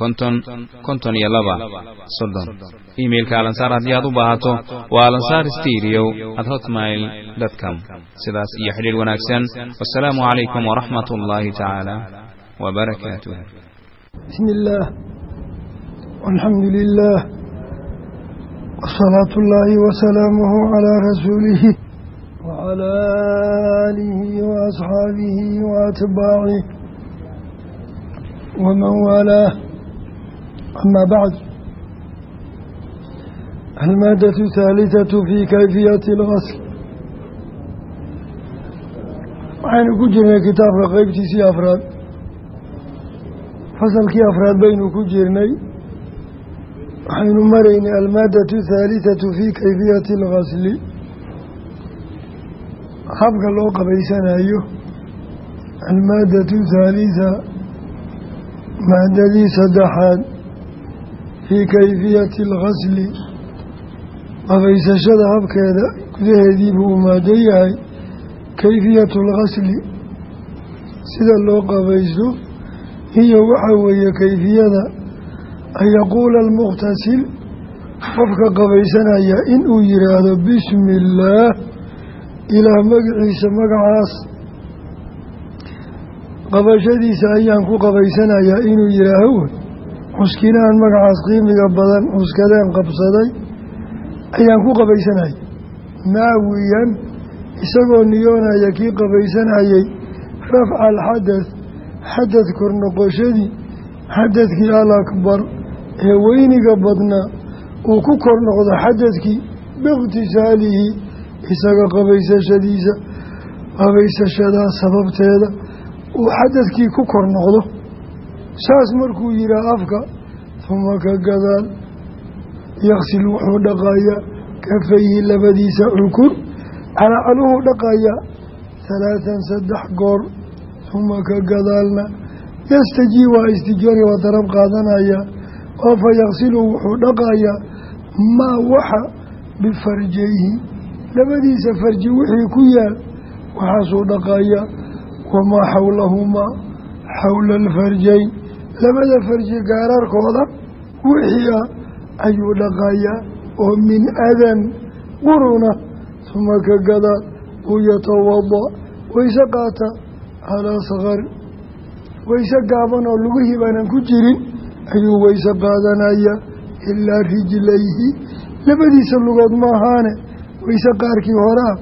konton konton iyo laba. Soddon. Imailka alansaar haddii aad u baahato waa alansaar stereo at hotmail com. Sidaas iyo xidhiir wanaagsan. Wasalaamu calaykum waraxmat ullaahi tacaala wbarakaatuh bismi illaah alxamdu lilah wsalaatu ullaahi wasalaamuhu calaa rasuulihi wcalى aalihi waasxaabihi waatbaacih waman waalaah ama bacd almaadatu haalisatu fi kayfiyati اlgasl waxaynu ku jirnay kitaabka qeybtiisii afraad fasalkii afraad baynu ku jirnay waxaynu maraynay almaadatu haalisatu fi kayfiyati اlgasli habka loo qabaysanayo almaadatu thaalitha maadadii saddexaad fii kayfiyati alghasli qabaysashada habkeeda gudaheedii buu u maado yahay kayfiyatu alghasli sida loo qabaysto iyo waxa weeye kayfiyada an yaquula almukhtasil qofka qabaysanaya inuu yidhaahdo bismi illaah ilaah magaciisa magacaas qabashadiisa ayaan ku qabaysanayaa inuu yidhaaho wey xuskinahan magacaas qiimiga badan xuskadeen qabsaday ayaan ku qabaysanaya naawiyan isagoo niyoonaya kii qabaysanayay rafca alxadad xadad kor noqoshadii xadadkii al akbar ee weyniga badnaa uu ku kor noqdo xadadkii biikhtisaalihi isaga qabaysashadiisa qabaysashadaa sababteeda uu xadadkii ku kor noqdo saas markuu yihaa afka huma ka gadaal yaksil wuxuu dhaqayaa kafayhi labadiisa cukur calaacaluhuu dhaqayaa halaatan saddex goor huma ka gadaalna yastajii waa istijoori waa darab qaadanaya oo fa yaksilu wuxuu dhaqayaa maa waxa bifarjayhi labadiisa farji wixii ku yaal waxaasuu dhaqayaa wamaa xawlahumaa xawla alfarjayn labada farji gaararkooda wixii ah ayuu dhaqayaa oo min adan quruna suma ka gadaa uu yatawada wayse qaata calaa sakar wayse gaaban oo lugihii baanan ku jirin ayuu wayse qaadanaya ilaa rijlayhi. Labadiisa lugood maahaane wayse qaarkii horaa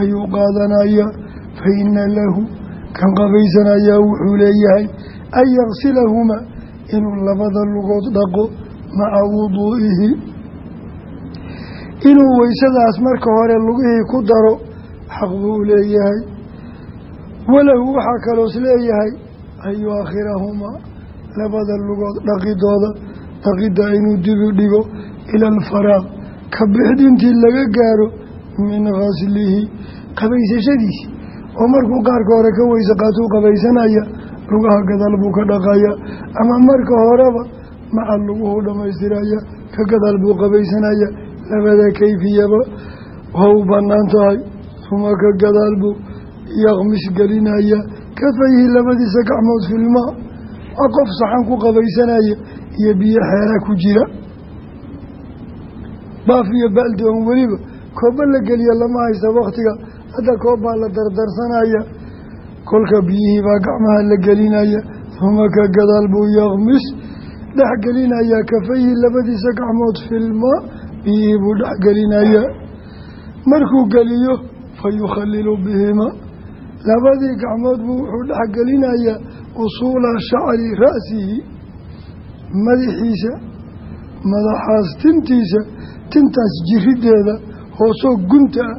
ayuu qaadanayaa fa lahu kan qabaysanayaa wuxuu leeyahay an yaksilahumaa inuu labada lugood dhaqo maca wuduu'ihi inuu waysadaas marka hore lugihii ku daro xaq buu leeyahay walahu waxaa kaloos leeyahay an yuakhirahumaa labada lugood dhaqidooda dhaqidda inuu dibu dhigo ila alfaraaq ka bixdintii laga gaaro min gaslihi qabaysashadiisi oo markuu qaarka hore ka weyse qaatuu qabaysanaya lugaha gadaal buu ka dhaqaya ama marka horeba maca luguhu dhammaystiraya ka gadaal buu qabaysanaya labada kayfiyaba waa u bannaan tahay. Uma ka gadaal buu yakmis gelinaya kafayhi labadiisa gacmood filmaa waa qof saxan ku qabaysanaya iyo biyo xeera ku jira. Baaf iyo baaldi oon weliba kooba la geliya lama haysa wakhtiga hadda koob baa la dardarsanaya kolka biyihii baa gacmaha la gelinaya huma ka gadaal buu yakmis dhexgelinaya kafayhi labadiisa gacmood filmaa biyihii buu dhexgelinaya markuu geliyo fa yukhalilu bihima. Labadii gacmood buu wuxuu dhexgelinayaa usuula shacri ra'sihi madaxiisa madaxaas tintiisa tintaas jirideeda hoosoo gunta ah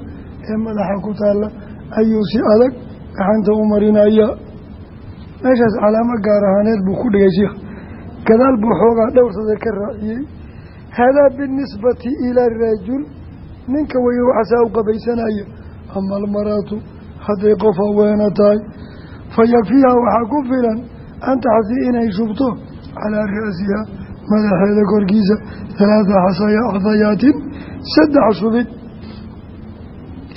ee madaxa ku taalla ayuu si adag gacanta u marinaya meeshaas calaamo gaar ahaaneed buu ku dhigay sheikh gadaal buu xoogaa dhowrsada ka raaciyey. Haadaa binisbati ilaa rajul. Ninka weye waxaasaa u qabaysanaya ama almaraatu hadday qof haweena tahay. Fa yakfiiha waxaa ku filan an taxsi inay shubto? Calaa ra'siha madaxeeda korkiisa halaatha xasayaatin saddex shubid.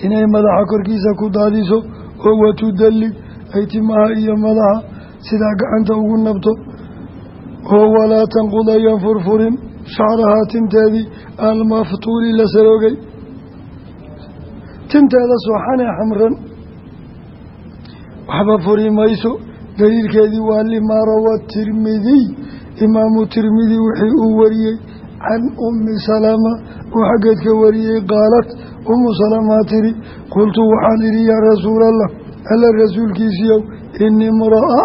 Inay madaxa korkiisa ku daadiso oo watudalli ay timaha iyo madaxa sidaa gacanta ugu nabto oo walaa tanqud ayan furfurin shacrahaa tinteedii almaftuuli la saroogay tinteeda sooxanee xamran waxba furi mayso daliilkeedii waa limaa rawa tirmidiy imaamu tirmidi wixii uu wariyey can ummi salama uu xaggeed ka wariyey qaalat ummu salamaa tiri qultu waxaan idhi yaa rasuulallah alla rasuulkiisiiyow inii mura'a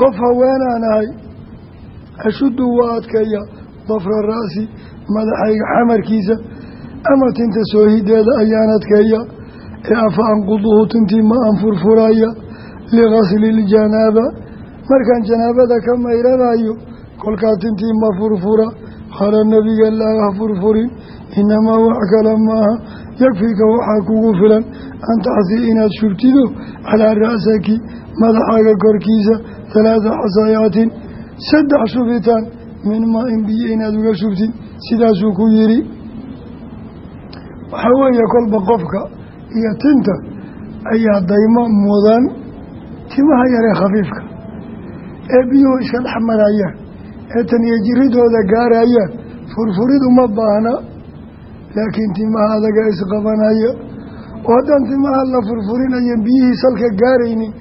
qof haweenaan ahay ashuddu waa adkeeya dafra ra'si madaxayga xamarkiisa ama tinta soohideeda ayaan adkeeya ee afa anquduhu tintii ma aan furfuraya ligasli iljanaaba markaan janaabada ka mayranayo kolkaa tintii ma furfura qaala nabiga laaha furfurin inamaa wax kale maaha yakfiika waxaa kugu filan an taxsii inaad shubtido calaa ra'saki madaxaaga korkiisa halaatha xasayaatin saddex shubitaan min maa-in biyo inaad uga shubtid sidaasuu ku yidhi. Waxaa weeye kolba qofka iyo tinta ayaa daymo mudan timaha yaree khafiifka ee biyuhu iska dhex marayaan ee tan iyo jiridooda gaarayaan furfurid uma baahna laakiin timaha adaga isqabanaya oo haddaan timaha la furfurinayan biyihii salka gaaraynin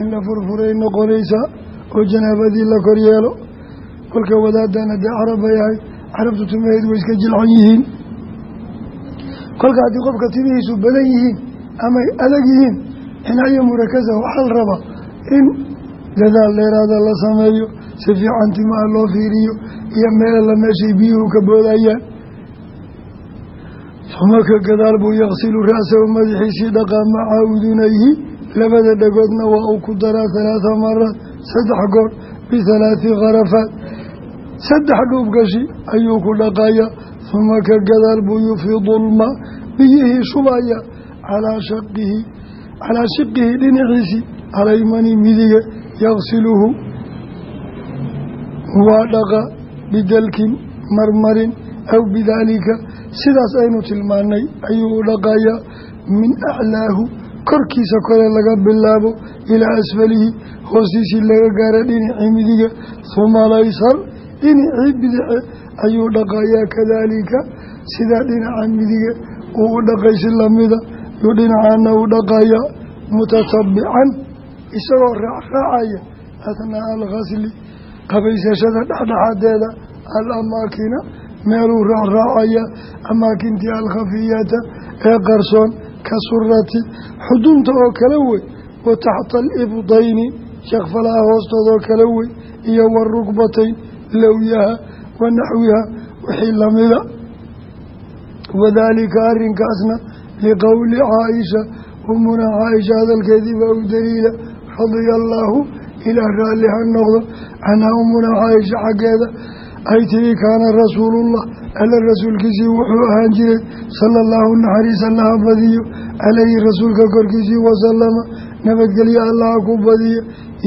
in la furfuray noqonaysaa oo janaabadii la kor yeelo. Kolka wadaadana dee carab bay ahay carabtu timaheedu way iska jilcan yihiin. Kolka haddii qofka timihiisu badan yihiin amay adag yihiin cinaayo murakasa waxaa la rabaa in dadaal dheeraada la sameeyo si fiican timaha loo fiiriyo iyo meelala meeshay biyuhu ka boodayaan uma ka gadaal buu yaqsilu ra'sahu madaxiisii dhaqaa maca udunayhi labada dhagoodna waa uu ku daraa halaatha maraad saddex goor bihalaati kharafaat saddex dhuubgashi ayuu ku dhaqaya uma ka gadaal buu yufiidu lmaa biyihii shubaya calaa shaqihi calaa shiqihi dhinaciisii alaymani midige yaqsiluhu. Waa dhaqa bidalkin marmarin aw bidaalika sidaas aynu tilmaanay ayuu u dhaqayaa min aclaahu korkiisa kore laga bilaabo ilaa asfalihi hoostiisii laga gaara dhinacii midiga huma dhinacii bidice ayuu dhaqayaa kadaalika sidaa dhinaca midige uu u dhaqaysi lamida yuu dhinacaana u dhaqayaa mutatabican isagoo raacraacaya athnaa alkhasli qabaysashada dhexdhexadeeda alamaakina meeluu raacraacaya amaakintii alkhafiyata ee qarsoon ka surati xudunta oo kala wey wa taxta alibdayni shakfalaha hoostoodoo kala wey iyo warukbatayn lowyaha wa naxwiha wixii lamida wadaalika arrinkaasna liqowli caaisha umunaa caaisha hadalkeedii baa u daliila radia allaahu ilaah raalli ha noqdo. Canhaa umunaa caaisha xaggeeda ay tihi kaana rasuulullah alla rasuulkiisii wuxuu ahaan jiray sala allahu naxariis allaha badiyo calayhi rasuulka korkiisii wasalama nabadgelyo allaha ku badiyo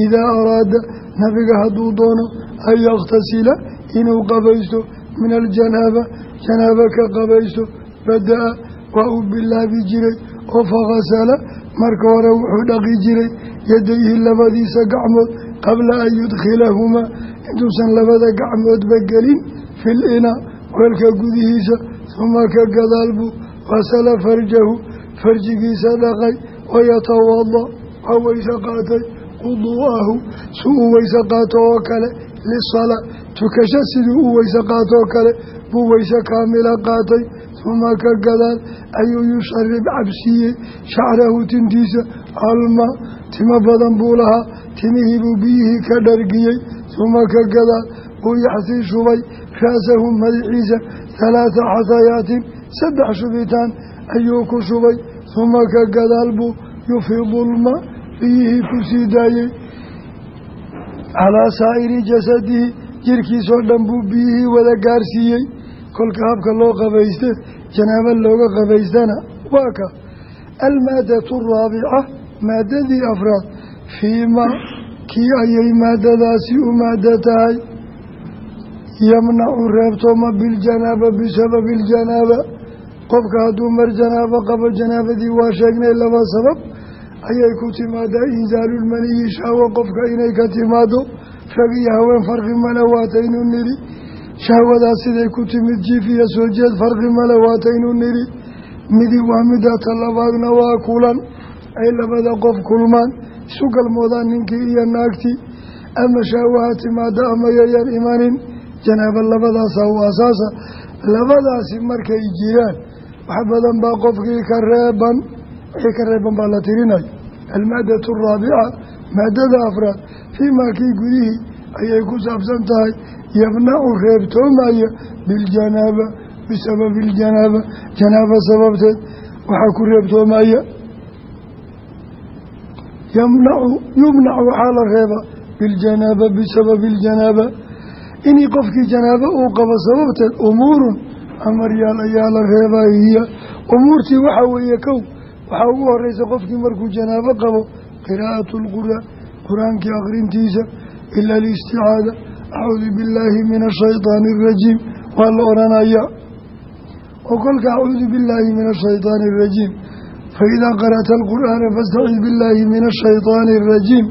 idaa araada nabiga hadduu doono an yakhtasila inuu qabaysto min aljanaaba janaaba ka qabaysto bada-a waa uu bilaabi jiray oo fakhasala marka hore wuxuu dhaqi jiray yadayhi labadiisa gacmood qabla an yudkhilahumaa intuusan labada gacmoodba gelin fil ina weelka gudihiisa suma ka gadaal buu qasala farjahu farjigiisa dhaqay wayatawada waa weyse qaatay wuduu'ahu si uu weyse qaato oo kale lisalaa tukasho sidii u weyse qaato oo kale buu weyse kaamila qaatay suma ka gadaal ayuu yusharib cabsiiyey shacrahu tintiisa alma timo badan buu lahaa timihii buu biyihii ka dhargiyey suma ka gadaal buu yaxsii shubay ra'sahu madaxiisa halaata xasayaatin saddex shubitaan ayuu ku shubay suma ka gadaal buu yufiidu lma biyihii ku sii daayey calaa saa'iri jasadihi jirkiisoo dhan buu biyihii wada gaarsiiyey. Kolka habka loo qabayste janaabo looga qabaystana waa ka. Almaadatu araabica maadadii afraad fiima kii ayay maadadaasi u maado tahay yamnacu reebtooma biljanaaba bisababi iljanaaba qofka hadduu mar janaabo qabo janaabadii waa sheegnay laba sabab. Ayay ku timaadaa inzaalulmaniyi shahwo qofka inay ka timaado rag iyo haween farqi male waataynu nidhi. Shahwadaas siday ku timid jiif iyo soo jeed farqi male waataynu nidhi. Midi waa mida talabaadna waa kulan. Ay labada qof kulmaan isu galmoodaan ninkii iyo naagtii ama shahwaha timaado ama yayan imanin janaaba labadaasa u asaasa. Labadaasi markay jiraan wax badan baa qofkii ka reeban wixii ka reeban baa la tirinayo. Almaadatu araabica maadada afraad fii kii gudihii ayay ku saabsan tahay yamnacu reebtoomaya biljanaaba bisababi iljanaaba janaaba sababteed waxaa ku reebtoomaya yamnacu yumnac waxaa la reebaa biljanaaba bisababi iljanaaba inii qofkii janaabo uu qabo sababteed umuurun amaryaal ayaa la reebaa hiya. Umuurtii waxaa weeye kow waxaa ugu horeysa qofkii markuu janaabo qabo qiraa'atu lqur'aan qur'aankii akhrintiisa ila alisticaada acuudu billaahi min ashaydaani arajiim waa la odhanayaa oo kolka acuudu billaahi min ashaydaani arajiim faidaa qara'ta alqur'aana fastacid billaahi min ashaydaani arajiim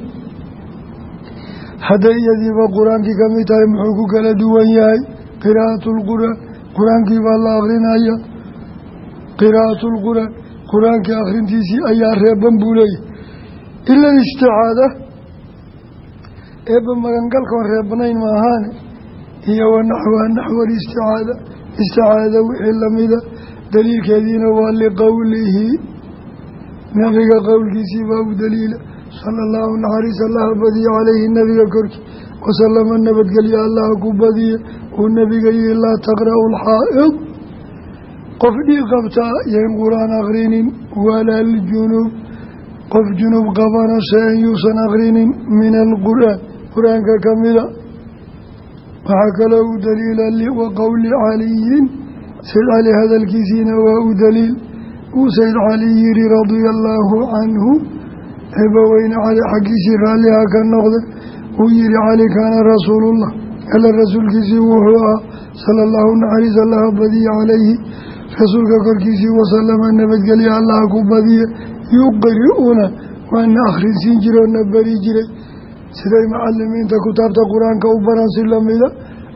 hadday iyadiiba qur'aankii ka mid tahay muxuu ku kala duwan yahay qiraa'atu lqur'aan qur'aankii baa la akrinaya qiraa'atu lqur'aan qur'aankii akhrintiisii ayaa reeban buu leeyahy ila isticaada eebba magangalkoon reebnayn maahaane iyo wanaxwa naxwa alisticaada isticaada wixii lamida daliilkeediina waa liqowlihi nabiga qowlkiisii baa u daliila sala allahu naxariis allaha badiye calayhi nabiga korkii wasalama nabadgelye allaha ku badiye uu nabiga yihi laa taqra'u alxaa'id qof dhiig qabtaa yayn qur'aan akhrinin walaa aljunuub qof junub qabana shay-an yuusan akhrinin min alqur'aan qur'aanka ka mida waxaa kaloo u daliila wa qowli caliyin. Cali hadalkiisiina waa u daliil uu sayd cali yihi radia allaahu canhu eebaweyne cali xaggiisii raalliha ka noqda uu yihi cali kaana rasuulullah alla rasuulkiisii wuxuu ahaa sala allahu naxariis allaha badiye calayhi rasuulka korkiisii wasalama nabadgelya allaha ku badiye yuqri'una waana akhrinsiin jire oo na beri jiray. Siday macalimiinta kutaabta qur'aanka u baran si lamida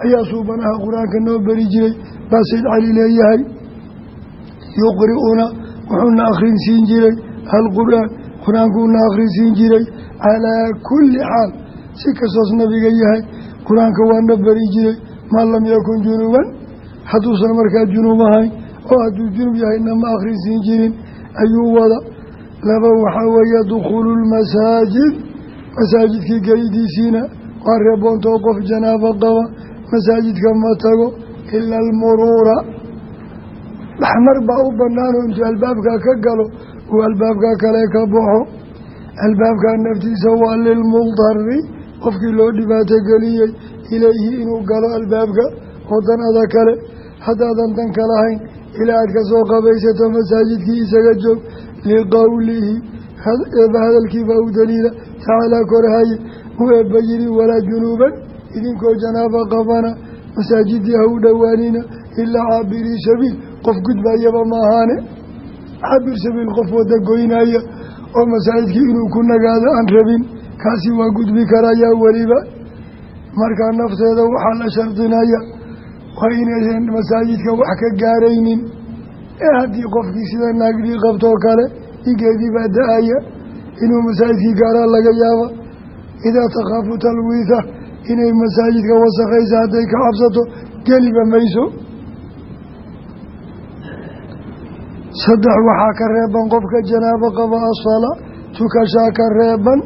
ayaa suubanaha qur'aanka noo beri jiray baa sayd cali leeyahay wuxuuna akhrinsiin jiray alqur'aan qur'aankuuna akhrinsiin jiray calaa kulli xaal. Si kastoos nabiga yahay qur'aanka waana beri jiray. Maa lam yakun junuban? Hadduusan markaa junuub ahayn oo hadduu junub yahayna ma akhrinsiin jirin. Ayuu wada laba waxaa weeye dukhuulu lmasaajid masaajidkii gelidiisiina waa reeboontoo qof janaabo qaba. Masaajidka ma tago ila almuruura dhaxmar baa u banaanoo intuu albaabkaa ka galo uu albaabkaa kale ka baxo. Albaabkaa naftiisa waa lilmudari qofkii loo dhibaato geliyey ilayhi inuu galo albaabka wadanada kale. Haddaadan dan ka lahayn ilaa aad ka soo qabaysato masaajidkii isaga joog liqowlihi eeba hadalkiibaa u daliila tacaalaa korhaye uu eebba yidhi walaa junuuban idinkoo janaaba qabana masaajidii ha u dhowaanina ilaa caabirii sabiil qof gudbayaba maahaane. Caabir sabiil qof wada goynaya oo masaajidkii inuu ku nagaado aan rabin kaasi waa gudbi karayaa weliba. Markaa nafteeda waxaa la shardinaya waa inaysan masaajidka wax ka gaaraynin. Ee haddii qofkii sida naagdii qabtoo kale dhigeedii baa da'aya inuu masaajidkii gaaraa laga yaaba. Idaa takhaafu talwiitha inay masaajidka wasakhaysa hadday ka cabsato geliba mayso saddex waxaa ka reeban qofka janaabo qaba asalaa tukashaa ka reeban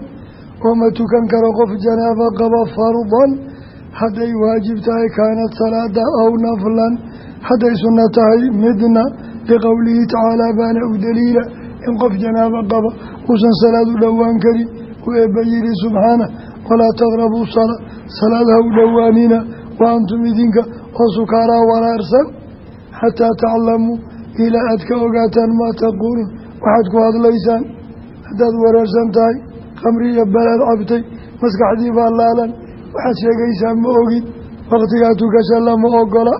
oo ma tukan karo qof janaabo qaba fardan. Hadday waajib tahay kaanad salaada aw naflan. Hadday sunno tahay midna liqowlihi tacaalaa baana u daliila. In qof janaabo qaba uusan salaad u dhowaan karin uu eebba yihi subxaana walaa taqrabuu salaa u dhowaanina wa antum idinka oo sukaaraa waraarsan xataa taclamuu ilaa aad ka ogaataan maa taquuluun waxaad ku hadlaysaan. Haddaad wareersan tahay khamri iyo balaad cabtay maskaxdii baa laalan. Waxaad sheegaysaa ma ogid. Wakhtigaa tukasha lama ogola.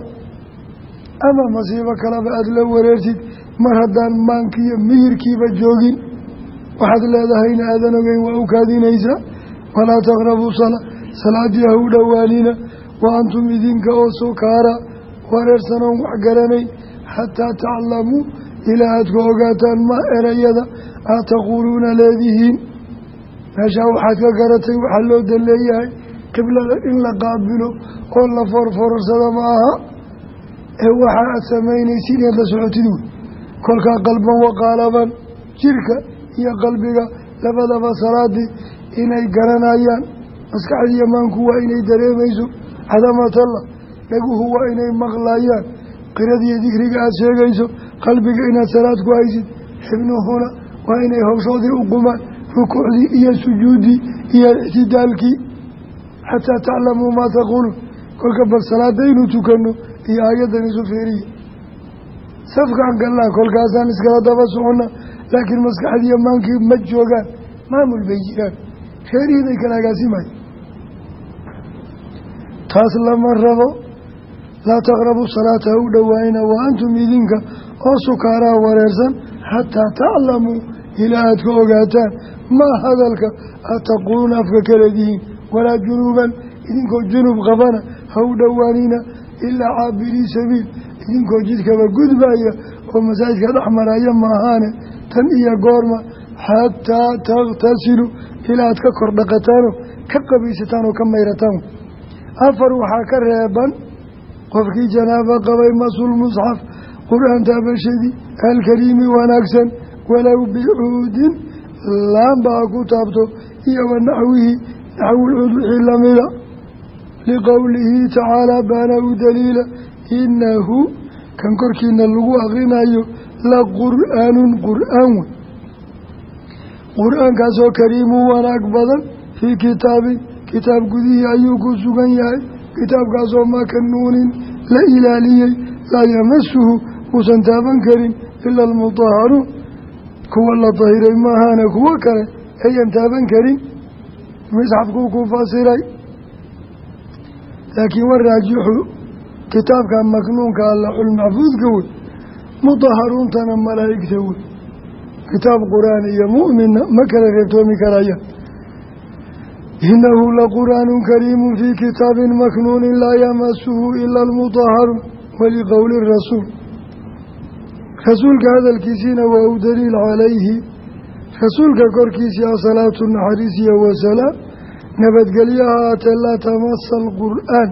Ama masiibo kaleba aada la wareertid mar haddaan maankiiyo miyirkiiba joogin. Waxaad leedahayna aadan ogeyn waa u kaadinaysaa walaa taqrabuu salaa salaadii ha u dhowaanina wa antum idinka oo sukaara. Wareersanoon wax garanayn xataa taclamuu ilaa aad ka ogaataan maa erayada aad taquuluuna leedihiin meeshaa waxaad ka garatay waxaa loo dan leeyahay qiblada in la qaabilo oo la forforsada ma aha ee waxa aad samaynaysid inaad la socotid wey kolkaa qalban waqaalaban jirka iyo qalbiga labadaba salaadii inay garanayaan maskaxdiiyo maanku waa inay dareemayso cadamatalla dhaguhu waa inay maqlayaan qiradiiyo dikriga aada sheegayso qalbiga inaad salaad ku haysid xibnuhuna waa inay howshoodii u qumaan rukuucdii iyo sujuuddii iyo ictidaalkii. Xataa taclamuu maa taquuluun kolka bal salaada inuu tukano iyo aayaddan isu fiiriya safkaan gallaa kolkaasaan iskala daba soconna laakiin maskaxdiiyo maankii ma joogaan maamul bay jiraan. Reerihii bay kala taas lama rabo laa taqrabu salaata ha u dhowaanina wa antum idinka oo sukaaraa wareersan xataa taclamuu ilaa aad ka ogaataan maa hadalka aad taquuluuna afka kaledihiin walaa junuuban idinkoo junub qabana ha u dhowaanina ilaa caabirii sabiil idinkoo jidkaba gudbaya oo masaajidka dhex maraya maahaane tan iyo goorma xataa takhtasilu ilaa aad ka kor ka qabaysataan ka mayrataan afar waxaa ka reeban qofkii janaabo qabay masul musxaf qur'aan taabashadii alkariimi wanaagsan walow bicuudin laamba ha ku taabto iyo wa naxwihi naxwulcuud wixii lamida liqowlihi tacaalaa baana u daliila inahu kan korkiina lagu akrinayo la qur'aanun qur'aan wey qur'aankaasoo kariimu wanaag badan fii kitaabin kitaab gudihii ayuu ku sugan yahay kitaabkaasoo makanuunin la ilaaliyey laa yamasuhu uusan taaban karin ila almutaharuun kuwa la dahiray maahaane kuwo kale ayan taaban karin. Misxafkuu ku fasiray laakiin waraajixu kitaabka maknuunka allaxulmaxfuudka wey mudaharuuntana malaa'igta wey. Kitaab qur'aan iyo mu'minna ma kala reebtoomi karayaan inahu laqur'aanu kariimu fii kitaabin maknuunin laa yamasuhu ila almudaharuun waliqowli rasuul rasuulka hadalkiisiina waa u daliil calayhi rasuulka korkiisii asalaatu naxariisiya wasalaam nabadgelyaha aatee laa tamasa alqur'aan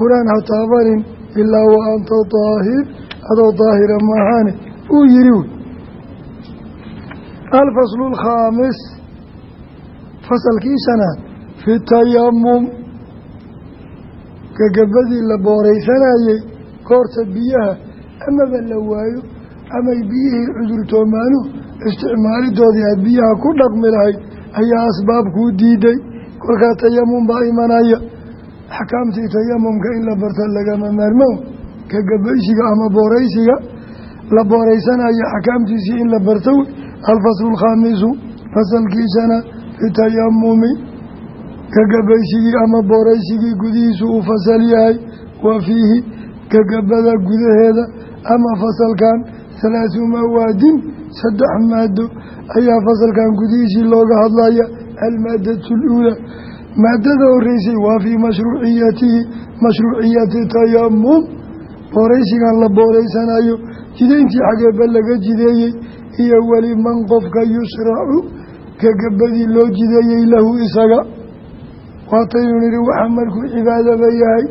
qur'aan ha taabanin ilaa wa anta daahir adoo daahira maahaane uu yihi wey alfaslu alkhaamis fasalkii shanaad fi tayamum gagabadii la booraysanayey goorta biyaha amaba la waayo amay biyihii cudurtoomaanu isticmaalidoodii aad biyaha ku dhaqmi lahayd ayaa asbaab kuu diiday. Kolkaa tayamum baa imanaya. Axkaamtii tayamumka in la barta lagama maarmo. Gagabaysiga ama booraysiga la booraysanayo axkaamtiisii in la barto alfaslu alkhaamisu fasalkii shanaad fi tayamumi gagabaysigii ama booraysigii gudihiisu uu fasal yahay wa fiihi gagabada gudaheeda ama fasalkan halaasu mawaadin saddex maado ayaa fasalkan gudihiisii looga hadlaya almaadatu luulaa maadada horeysay waa fii mashruuciyatihi mashruuciyati tayamum booraysigan la booraysanayo jidayntii xageeba laga jideeyey iyo weli man qofka yusracu gagabadii loo jideeyey lahu isaga waataynu nidhi waxa markuu cibaadaba yahay?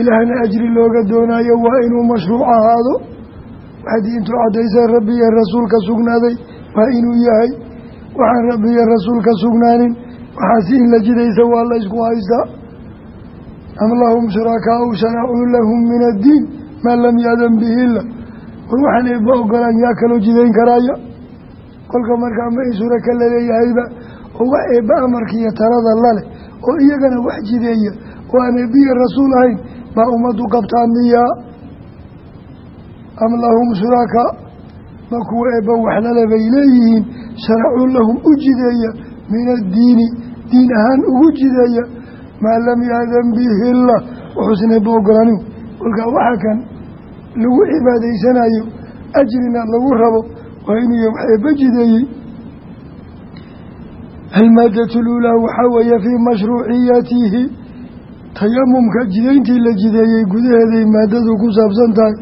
Ilaahna ajri looga doonayo waa inuu mashruuc ahaado. Waxaa diintu caddaysay rabbi iyo rasuulka sugnaaday waa inuu yahay. Waxaan rabbi iyo rasuulka sugnaanin. Waxaasi in la jidaysa waa la ysku haystaa am lahum shurakaau sharacuu lahum min addiin maa lam yaadan bihi ila war waxaan eebba ogolaan yaa kaloo jidayn karaaya kolka markaa ma ka laleeyahayba oo eebba amarkiiyo talada laleh oo iyagana wax jideeya. Oo aan eebbiya rasuul ahayn baa ummaddu qabtaa miyaa am lahum shurakaa ma kuwa eebba waxlale bay leeyihiin. Sharacuu lahum u jideeya min addiini diin ahaan ugu jideeya. Maa lam yaadan bihi illah. Wuxuusan eebba ogolaanin kolkaa waxaa kan lagu cibaadaysanayo ajrina lagu rabo waa inuu wax eebba jideeyey almaadatu luulaa waxaa weeye fii mashruuciyatihi. Tayamumka jidayntii la jideeyey gudaheeday maadadu ku saabsan tahay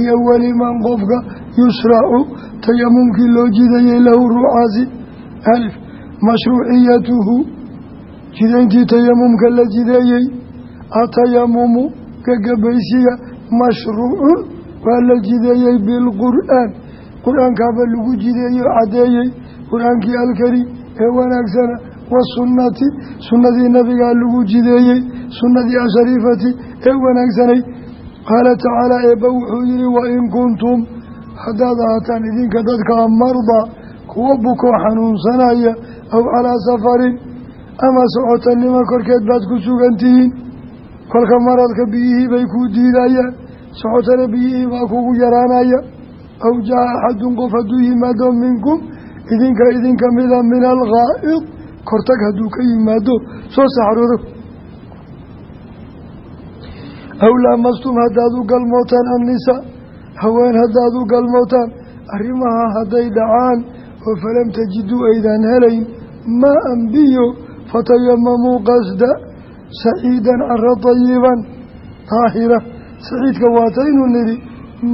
iyo weliman qofka yusracu tayamumkii loo jideeyey lahu ruucaasi alif mashruuciyatuhu. Jidayntii tayamumka la jideeyey atayamumu gagabaysiga mashruucun waa la jideeyey bilqur'aan. Qur'aankaaba lagu jideeyo caddeeyey qur'aankii alkariim ee wanaagsana wasunnati sunnadii nabigaa lagu jideeyey sunnadii ashariifati ee wanaagsanay. Qaala tacaala eebba wuxuu yihi wain kuntum haddaad ahaataan idinka dadka mardaa kuwa bukoo xanuunsanaya aw calaa safarin ama socotanimo korkeed baad ku sugan tihiin. Kolka maradka biyihii bay kuu diidayaan socotana biyihii baa kugu yaraanaya. Aw jaa axadun qof hadduu yimaado minkum idinka idinka mida min alghaa'id. Kortag hadduu ka yimaado soo saxroodo aw laamastum haddaad u galmootaan annisaa haween haddaad u galmootaan. Arrimaha hadday dhacaan oo falam tajiduu aydaan helayn. Maa an biyo fatayamamuu qasda. Saciidan cara tayiban daahira saciidka waataynu nidhi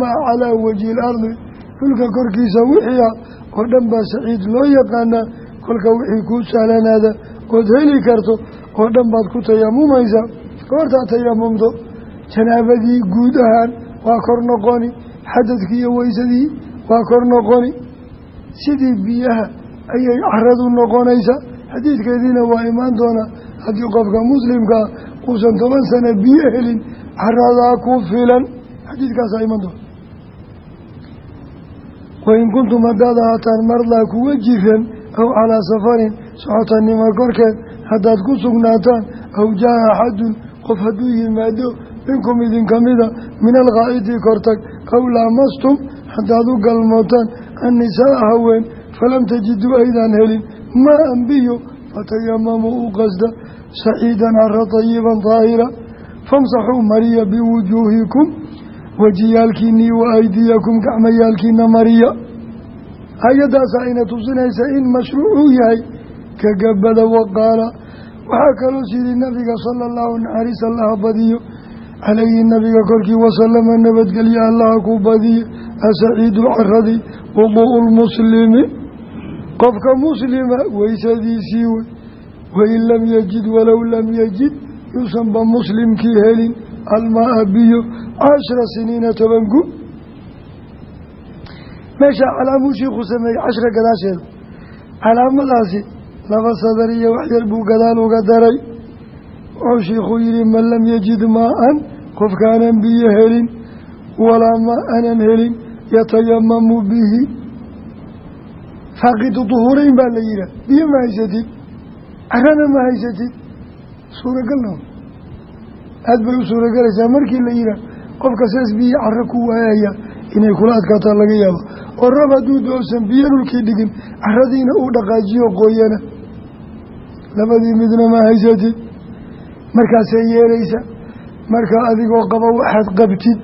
maa calaa wajhi ilardi dhulka korkiisa wixii ah oo dhan baa saciid loo yaqaanaa kolka wixii kuu sahlanaada ood heli karto oo dhan baad ku tayamumaysaa goortaa tayamumto janaabadii guud ahaan waa kor noqoni xadadkii iyo weysadii waa kor noqoni. Sidii biyaha ayay caradu noqonaysaa xadiidkeediina waa imaan doonaa haddii qofka muslimkaa uusan toban sano biyo helin caradaa ku filan. Xadiidkaasaa iman doona wain kuntum haddaad ahaataan mardaa kuwa jiran aw calaa safarin socotanimo korkeed haddaad ku sugnaataan aw jaa axadun qof hadduu yimaado minkum idinka mida min alghaa'idi kortag aw laamastum haddaad u galmootaan annisaaa haween falam tajiduu aydaan helin maa an biyo fatayamamuu u qasda saciidan cara tayiban daahira famsaxuu mariya biwujuuhikum wejiyaalkiinii wa aydiyakum gacmayaalkiina mariya. Hay'addaasaa ina tusinaysa in mashruuc uu yahay ka gabada waqaala. Waxaa kaloo siri nabiga sala allahu naxariis allaha badiyo. Calayhi nabiga korkii wasalama nabadgelye allaha ku badiye asaciidu caradii wuduu'u lmuslimi qofka muslima weysadiisii wey. Wain lam yajid walow lam yajid yuusanba muslimkii helin almaa biyo cashra siniina toban gu meeshaa calaamuu shiiku sameeyey cashra gadaasheeda calaamadaasi laba sadar iyo waxyar buu gadaal uga daray wuxuu shiikhuu yihi man lam yajid maa-an qofkaanan biyo helin walaa ma anan helin yatayamamu bihi faaqidu duhuureyn baa la yihaah biyo ma haysatid carana ma haysatid suuragalna aada bay u suuragelaysaa markii la yihaah qofka sees biyo caro ku waayaya inay kula adkaataa laga yaaba oo rab hadduu doosan biyo dhulkii dhigin caradiina uu dhaqaajiyo qooyana labadii midna ma haysatid. Markaasay yeelaysa markaa adigoo qaba waxaad qabtid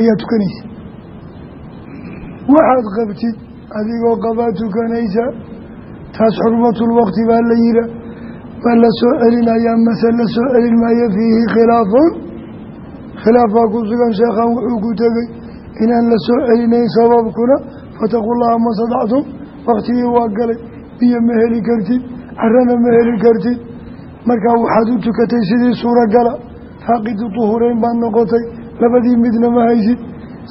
ayaa tukanaysa. Waxaad qabtid adigoo qabaa tukanaysa taas xurmatulwaqti baa la yihaa ma la soo celinayaa mase la soo celin maayo fiihi khilaafun khilaaf baa ku sugan sheekhan wuxuu ku tegey inaan la soo celinayn sababkuna fataqullaha ma sadactum waktigii waa galay biyo ma heli kartid carana ma heli kartid markaa waxaad u tukatay sidii suuragala faaqidu duhureyn baad noqotay labadii midna ma haysid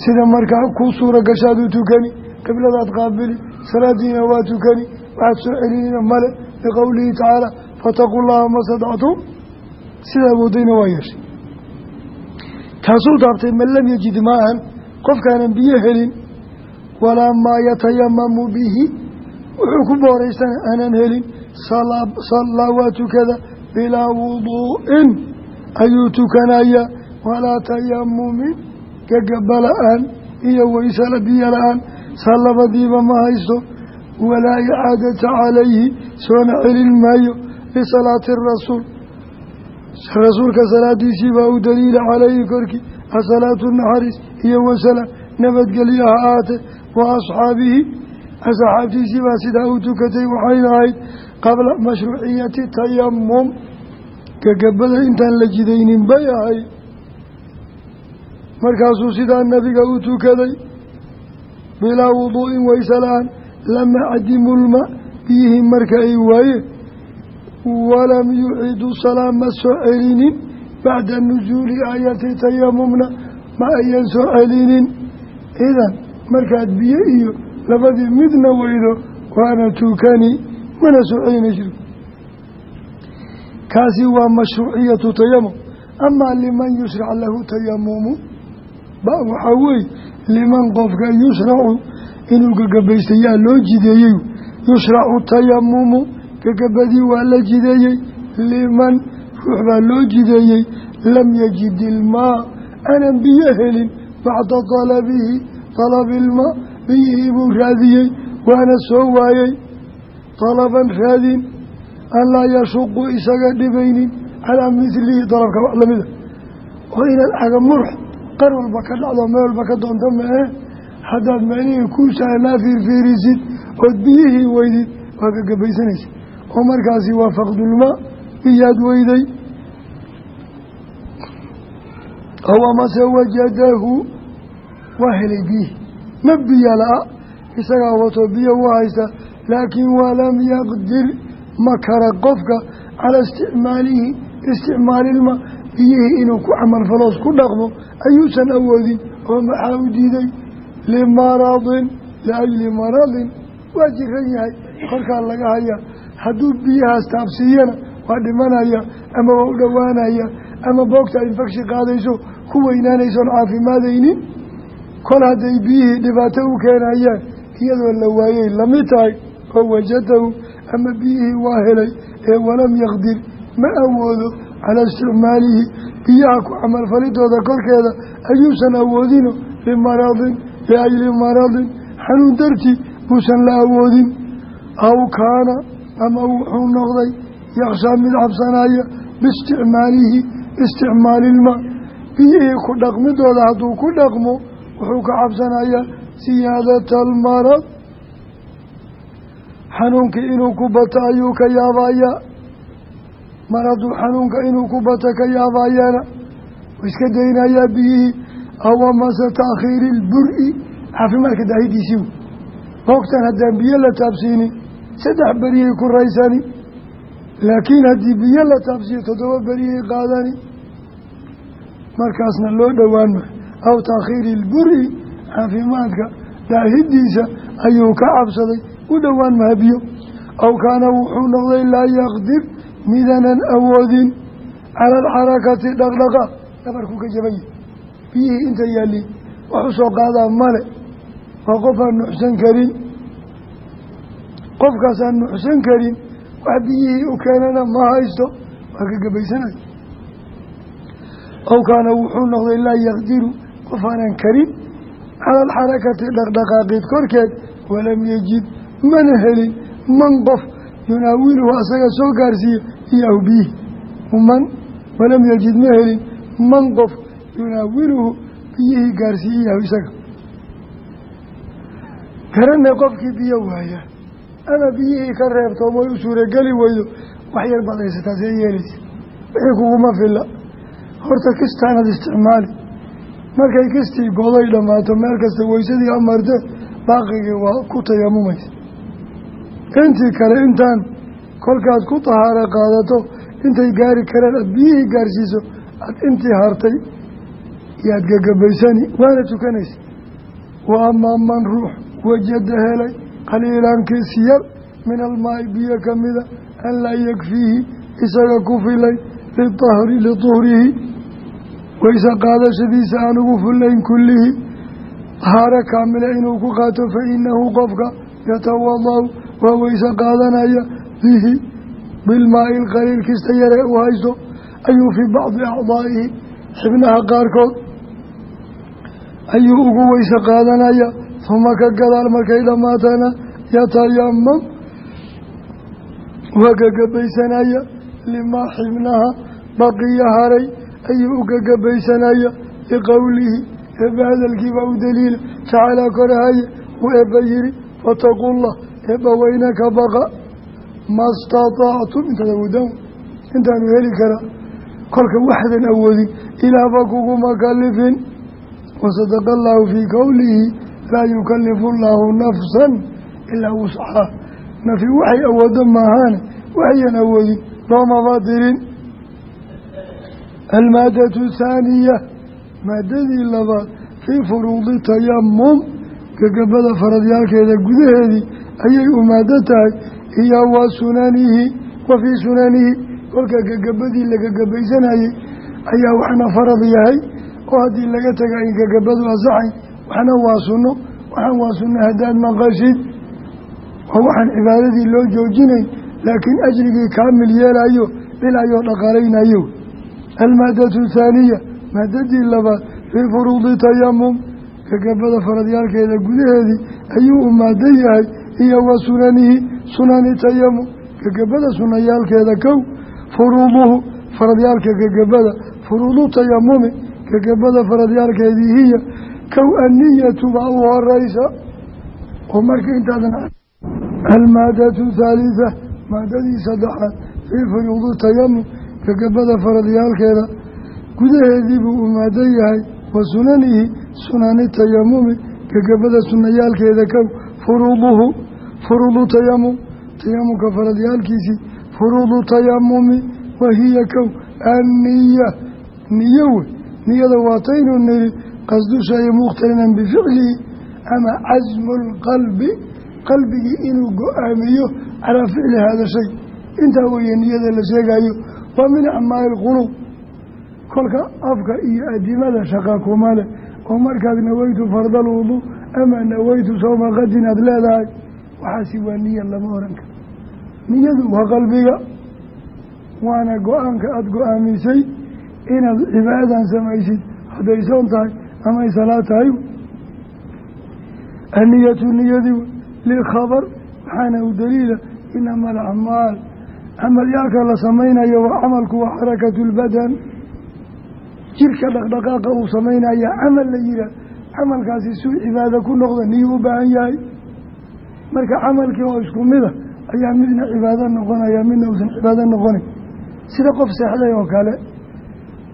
sida markaa kuu suura gashaad u tukani qibladaad qaabili salaadiina waa tukani waxaad soo celinina male liqowlihi tacaala fataquu llaha ma sadactum sidaa woodayna waa yeeshay taasuu taabtay man lam yajid maahan qofkaanan biyo helin. Walaa maa yatayamamu bihi. Wuxuu ku booraystana aanan helin. Sallaa waa tukada bilaa wuduu'in ayuu tukanayaa walaa tayamumin gagaba la'aan iyo waysala biyo la'aan. Saa labadiiba ma haysto walaa icaadata calayhi. Soona celin maayo. Lisalaati arasuul rasuulka salaadiisii baa u daliila calayhi korkii asalaatu naxariis iyo wasalaam nabadgelyo ha ahaatee wa asxaabihi asxaabtiisii baa sidaa u tukatay waxayna ahayd qabla mashruuciyati tayamum gagabada intaan la jidaynin bay ahayd markaasuu sidaa nabiga u tukaday bilaa wuduu'in wayse la'aan lama cadimulma biyihii marka ay waayeen walam yucidu salaama soo celinin bacda nusuuli aayati tayamumna ma ayan soo celinin idan markaad biyo iyo labadii midna weydo waana tukani mana soo celinayso kaasi waa mashruuciyatu tayamum amaa liman yushrac lahu tayamumu waxaa weeye liman qofka yushracu inuu gagabaysta yaa loo jideeyey yushracu tayamumu gagabadii waa la jideeyey liman ruux baa loo jideeyey lam yajid ilmaa aanan biyo helin bacda dalabihi dalabilmaa biyihii buu raadiyey waana soo waayey. Dalaban raadin an laa yashuqu isaga dhibaynin calaa midlihi dalabka wax lamida oo inaad caga murx qar walba ka dhacdo meel walba ka doonto mae haddaad meelihii ku sahnaa fiirfiirisid ood biyihii weydid waa gagabaysanaysa oo markaasi waa faqdulmaa biyaad weyday. Ow amase wajadahu waa helay biyihii ma biyo la-a isagaa wato biyo u haysta laakiin walam yaqdir ma kara qofka calaa isticmaalihi isticmaalilma biyihii inuu ku camalfaloos ku dhaqmo ayuusan awoodin oo maxaa u diiday? Limaradin liajli maradin. Waa jiran yahay korkaa laga hayaa hadduu biyahaas taabsiiyana waa dhimanaya ama waa u dhowaanaya ama boogta infection qaadayso ku weynaanaysoon caafimaadaynin kol hadday biyihii dhibaato u keenayaan iyadoo la waayey la mid tahay oo wajadahu ama biyihii waa helay ee walam yaqdir ma awoodo calaa isticmaalihi biyaha ku camalfalidooda korkeeda ayuusan awoodino limaradin liajli maradin xanuun dartii buusan la awoodin. Aw kaana ama wuxuu noqday yakshaa mid cabsanaya biisticmaalihi isticmaalilmaa biyihii ku dhaqmidooda hadduu ku dhaqmo wuxuu ka cabsanayaa siyaadata almarad xanuunkii inuu ku bato ayuu ka yaabayaa maradu xanuunka inuu ku bato ka yaabayaana iska daynayaa biyihii. Aw amase taakhiiri ilbur-i caafimaadka daahidiisii boogtan haddaan biyo la taabsiinin saddex beriyay ku raysani laakiin haddii biyo la taabsiiyo toddoba beriyay qaadani markaasna loo dhowaan maayo aw taakhiiri ilburi caafimaadka daahidiisa ayuu ka cabsaday u dhowaan maha biyo aw kaana wuxuu noqday laa yaqdir midanan awoodin cala alxarakati dhaqdhaqaaq dhabarkuu ka jaban yahy biyihii inta yaaliin wax u soo qaadaa male waa qof aan nuxsan karin qofkaasaan nuxsan karin. Wax biyihii u keenana ma haysto waa ka gabaysanaya aw kaana wuxuu noqday laa yaqdiru qof aanan karin. Cala alxarakati dhaqdhaqaaqid korkeed walam yejid mana helin. Man qof yunaawiluhu asaga soo gaarsiiya iyaahu biyihi man walam yejid ma helin. Man qof yunaawiluhu biyihii gaarsiiya iyaahu isaga. Garanay qofkii biyo waaya ama biyihii ka reebtoom way u suurageli weydo wax yar baad haysataa see yeelaysa wixii kuguma filla. Horta kistaanad isticmaali. Markay kastii goday dhammaato meel kasta weysadii amarte baaqigii waa ku tayamumaysa intii kale intaan kolkaad ku tahaaro qaadato intay gaari kareen aad biyihii gaarsiiso aad intii hartay yaad gagabaysani waana tukanaysa. Wa amaa man ruux wajada helay qaliilan kisyar min almaai biyo ka mida an laa yakfiihi isaga ku filay lituhrihi wayse qaadashadiisa aan ugu filayn kullihi. Tahaaro kaamila inuu ku qaato fa inahu qofka yatawadau waa weyse qaadanaya bihi bilmaai lqaliil kista yare uu haysto ayuu fii bacdi acdaa'ihi xibnaha qaarkood ayuu ugu weyse qaadanaya huma ka gadaal markay dhammaatana yatayamam waa gagabaysanaya limaa xibnaha baqiya haray. Ayuu u gagabaysanaya liqowlihi eebba hadalkiibaa u daliila tacaalaa korahaye uu eebba yihi fataqullah eebba weyne ka baqa. Ma staطactum intaad awoodaan intaanu heli karaa. Kolka waxdan awoodin ilaahba kuguma kalifin wasadaqa allaahu fii qowlihi laa yukalifu allaahu nafsan ilaa wuscaha nafi waxay awoodo maahaane waxayan awoodin loomaba dirin almaadatu thaaniya maadadii labaad fii furuudi tayamum gagabada faradyaalkeeda gudaheedii ayay u maado tahay iyo wa sunanihi wa fii sunanihi kolka gagabadii la gagabaysanayey ayaa waxna farad yahay oo haddii laga taga in gagabadu asaxay waxna waa sunno waxaan waa sunno haddaad maqashid oo waxaan cibaadadii loo joojinayn laakiin ajrigii kaamil yeelayo dhilayoo dhaqaalaynayo almaadatu thaaniya maadadii labaad fii furuudi tayamum gagabada faradyaalkeeda gudaheedii ayuu u maado yahay iyo wa sunanihi sunani tayamum gagabada sunayaalkeeda kow furuuduhu faradyaalka gagabada furuudu tayamumi gagabada faradyaalkeedii hiya kow anniyatu baa u horeysa oo marka intaadan almaadatu thaalitha maadadii saddexaad fii furuudi tayamum gagabada faradyaalkeeda gudaheedii buu u maado yahay wa sunanihi sunani tayamumi gagabada sunayaalkeeda kow furuuduhu furuudu tayamum tayamumka faradyaalkiisii furuudu tayamumi wahiya kow anniya niyo wey niyada waataynu qasdu shay mukhtarinan bificlihi ama casmu lqalbi qalbigii inuu go'aamiyo calaa ficli hada shay. Intaa weeye niyada la sheegayo waa min acmaali lquluub kolka afka iyo adimada shaqa kuma leh. Oo markaad naweytu fardal wudu ama naweytu sowma qadin aad leedahay waxaasi waa niya lama oran karo niyadu waa qalbiga waana go'aanka aada go'aamisay inaad cibaadadan samaysid. Hadday soon tahay amay salaad tahay. Anniyatu niyadii lilkhabar waxaana u daliila inama alacmaal camalyaalka la samaynayo waa camalku waa xarakatu lbadan jirka dhaqdhaqaaqa uu samaynaya camal la yihaah camalkaasi suu cibaado ku noqda niyuu u baahan yahay. Marka camalkii oo isku mida ayaa midna cibaado noqonaya midna uusan cibaado noqonayn sida qof seexday oo kale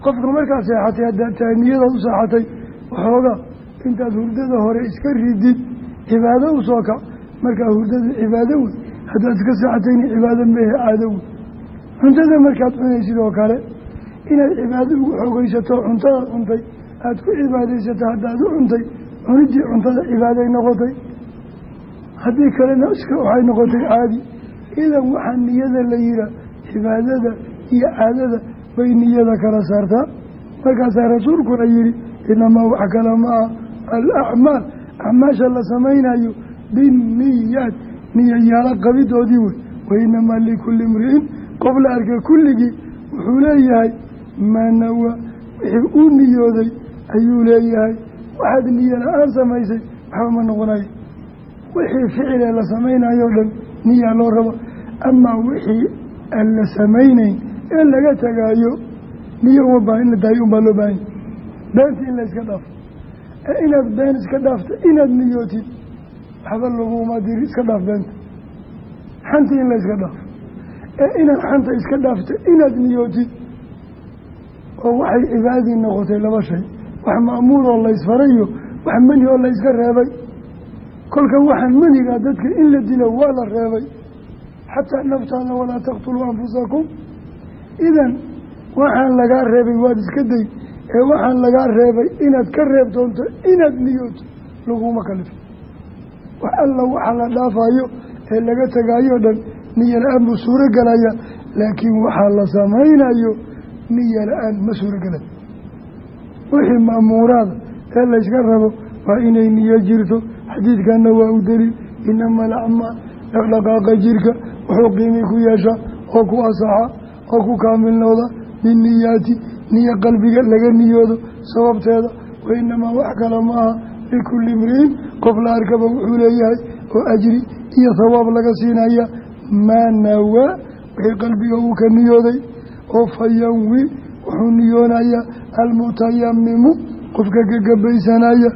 qofka markaad seexatay haddaad niyadaad u seexatay waxoogaa intaad hurdada hore iska ridid cibaado u soo kac markaa hurdada cibaado wey haddaad iska seexatayna cibaado mehe caado wey cuntada markaad cunaysid oo kale inaad cibaado ugu xoogeysato cuntadaad cuntay aada ku cibaadaysato haddaad u cuntay cunidii cuntada cibaaday noqotay. Haddii kalena iska waxay noqotay caadi. Idan waxaa niyada la yihaa cibaadada iyo caadada bay niyada kala saartaa. Markaasaa rasuulkuna yihi inamaa wax kale ma ah alacmaal acmaasha la samaynayo binniyaat niyayaalo qabidoodii wey wainamaa likulli imri'in qof la arkay kulligii wuxuu leeyahay manawa wixii uu niyooday ayuu leeyahay waxaad niyo la'aan samaysay waxba ma noqonayo wixii ficilee la samaynayo dhan niyaa loo raba amaa wixii aan la samaynayn ee laga tagaayo niyo uma baahan in la daayo unbaa loo baahanya beenta in la iska dhaafo. Ee inaad been iska dhaafto inaad niyootid waxba laguma diri iska dhaaf beenta. Xanta in la iska dhaafo ee inaad xanta iska dhaafto inaad niyootid oo waxay cibaadadii noqotay laba shay. Wax ma'muuroo laysfarayo wax meni oo layska reebay. Kolka waxaan menigaa dadka in la dilo waa la reebay. Xataa naftaada walaa taqtuluu anfusakum. Idan waxaan lagaa reebay waad iska day ee waxaan lagaa reebay inaad ka reeb doonto inaad niyooto laguma kalifo wax alla waxa la dhaafayo ee laga tegaayo dhan niyo la'aan buu suuro gelaya laakiin waxaa la samaynayo niyo la'aan ma suuro gelay wixii ma'muuraada ee layska rabo waa inay niyo jirto xadiidkanna waa u daliil inama alacmaal dhaqdhaqaaqa jirka wuxuu qiimi ku yeeshaa oo ku asaxa oo ku kaamilnooda binniyaati niyo qalbiga laga niyoodo sababteeda wa inamaa wax kale ma aha likulli imri'in. Qof la arkaba wuxuu leeyahay oo ajri iyo hawaab laga siinaya. Maa nawaa wixii qalbiga uu ka niyooday. Oo fayanwi wuxuu niyoonayaa almutayamimu qofka gagabaysanaya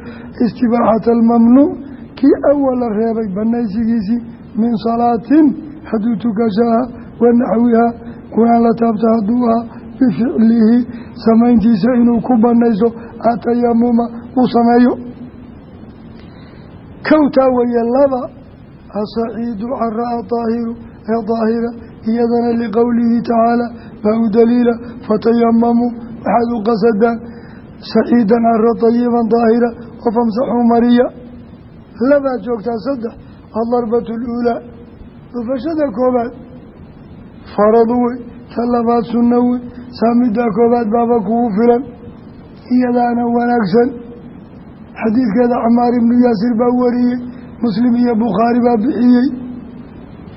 istibaaxata almamnuuc kii awal la reebay banaysigiisii min salaatin hadduu tukashaaha wa naxwihaa qur'aan la taabta hadduu ahaa bificlihi samayntiisa inuu ku banayso atayamuma uu sameeyo. Kowtaa weeye laba asaciidu caraa daahiru ee daahira iyadana liqowlihi tacaala baa u daliila fatayamamuu waxaad u qasadaan saciidan caro dayiban daahira oo famsaxuu mariya. Labaad joogtaa saddex adarbatu luulaa dhufashada koobaad faradu wey ta labaad sunno wey saamidaa koobaad baaba kugu filan iyadaana wanaagsan. Xadiidkeeda camaar ibnu yaasir baa wariyey muslim iyo bukhaari baa bixiyey.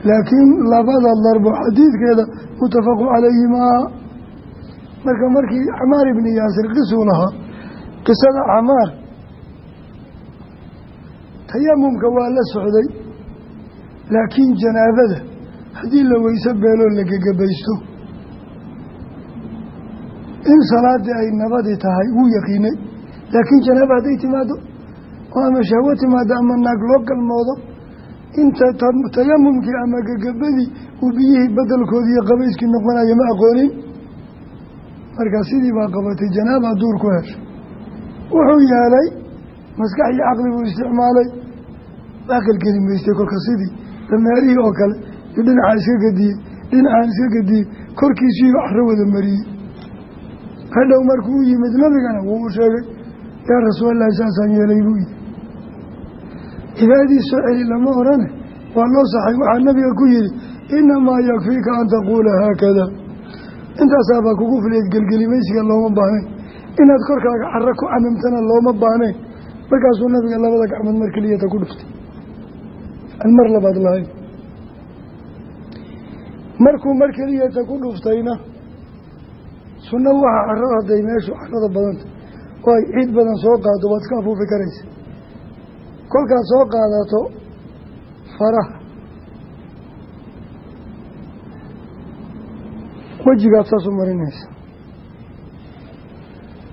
Laakiin labada darbo xadiidkeeda mutafaqu calayhi maaha marka markii camaar ibni yaasir qisuu lahaa qisada camaar tayamumka waa la socday laakiin janaabada haddii la weyso beeloo la in salaadii ay nabadi tahay wuu yaqiinay. Laakiin janaaba hadday timaado oo ama shahwo timaado ama naag loo galmoodo inta tayamumkii ama gegabadii uu biyihii bedelkoodii iyo qabayskii noqonayo ma aqoonin. Markaa sidii baa qabatay janaaba duur ku heshay. Wuxuu yeelay maskax iyo caqli buu isticmaalay. Waa gelgelimaystay kolka sidii dameerihii oo kale iyo dhinacaa iska gediyey dhinacaan iska gediyey korkiisiiyo caro wada mariyey hadhow markuu u yimid nabigana wuu u sheegay yaa rasuulallahi saasaan yeelay buu yihi cibaadadii soo celi lama orane waa loo saxay. Waxaa nabiga ku yihi inamaa yakfiika an taquula haakada. Intaasaabaa kugu filayd gelgelimaysiga looma baahnayn. Inaad korkaaga caro ku camimtana looma baahnayn. Markaasuu nabiga labada gacmood mar keliyata ku dhuftay. Aan mar labaad lahayn. Markuu mar keliyata ku dhuftayna sunno waxaa caro hadday meeshu carada badanta oo ay ciid badan soo qaado waad iska afuufi karaysa. Kolkaad soo qaadato faraha. Wejigaad saas u marinaysa.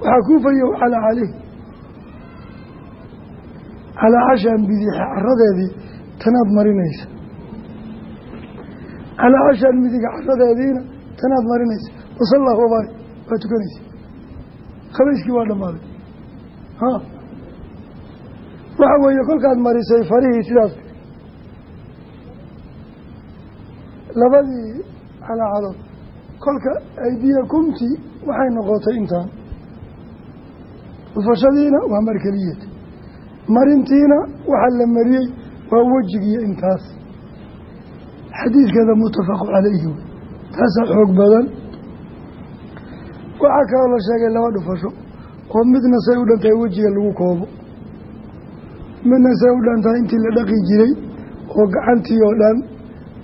Waxaa kuufayo calaa caleyh calaa cashaan bidiixe caradeedii tanaad marinaysa. Calaa cashaan midiga caradeediina tanaad marinaysa. Wasallahu wabaari waa tukanaysa khabayskii waa dhammaaday. Ha? Waxa weeye kolkaad marisay farihii sidaas. Labadii calaacalood kolka aydiya kumti waxay noqotay intaan. Dhufashadiina waa mar keliyata marintiina waxaa la mariyey waa wejigiiyo intaas. Xadiidkeeda mutafaqu calayhi. Taasaa xoog badan waxaa kaloo la sheegay laba dhufasho oo midna say u dhantahay wejiga lagu koobo. Midna say u dhantahay intii la dhaqi jiray oo gacantii oo dhan.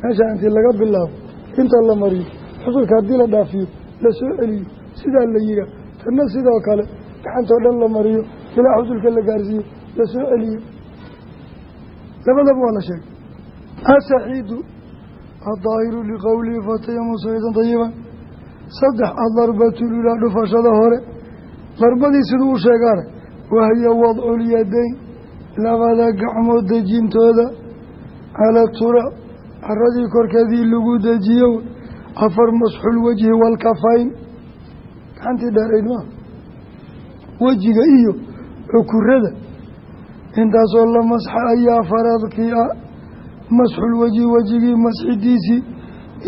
Meesha intii laga bilaabo inta la mariyo xusulka haddii la dhaafiyo la soo celiyo sidaa la yihaa tanna sidoo kale gacantoo dhan la mariyo ilaa xusulka la gaarsiiyo la soo celiyo. Labadaba waa la sheegay. Asaxiidu addaahiru liqowlihi fatayamu saciidan dayiban saddex adarbatululaa dhufashada hore darbadii siduu u sheegaana wahiya wadculyadayn labada gacmood dejintooda cala tura caradii korkeedii lagu dejiyo afar masxul wejhi walkafayn gacantii dheerayd maa wejiga iyo cukurada intaasoo la masxa ayaa faradkii ah masxulwejhi wejigii masxidiisii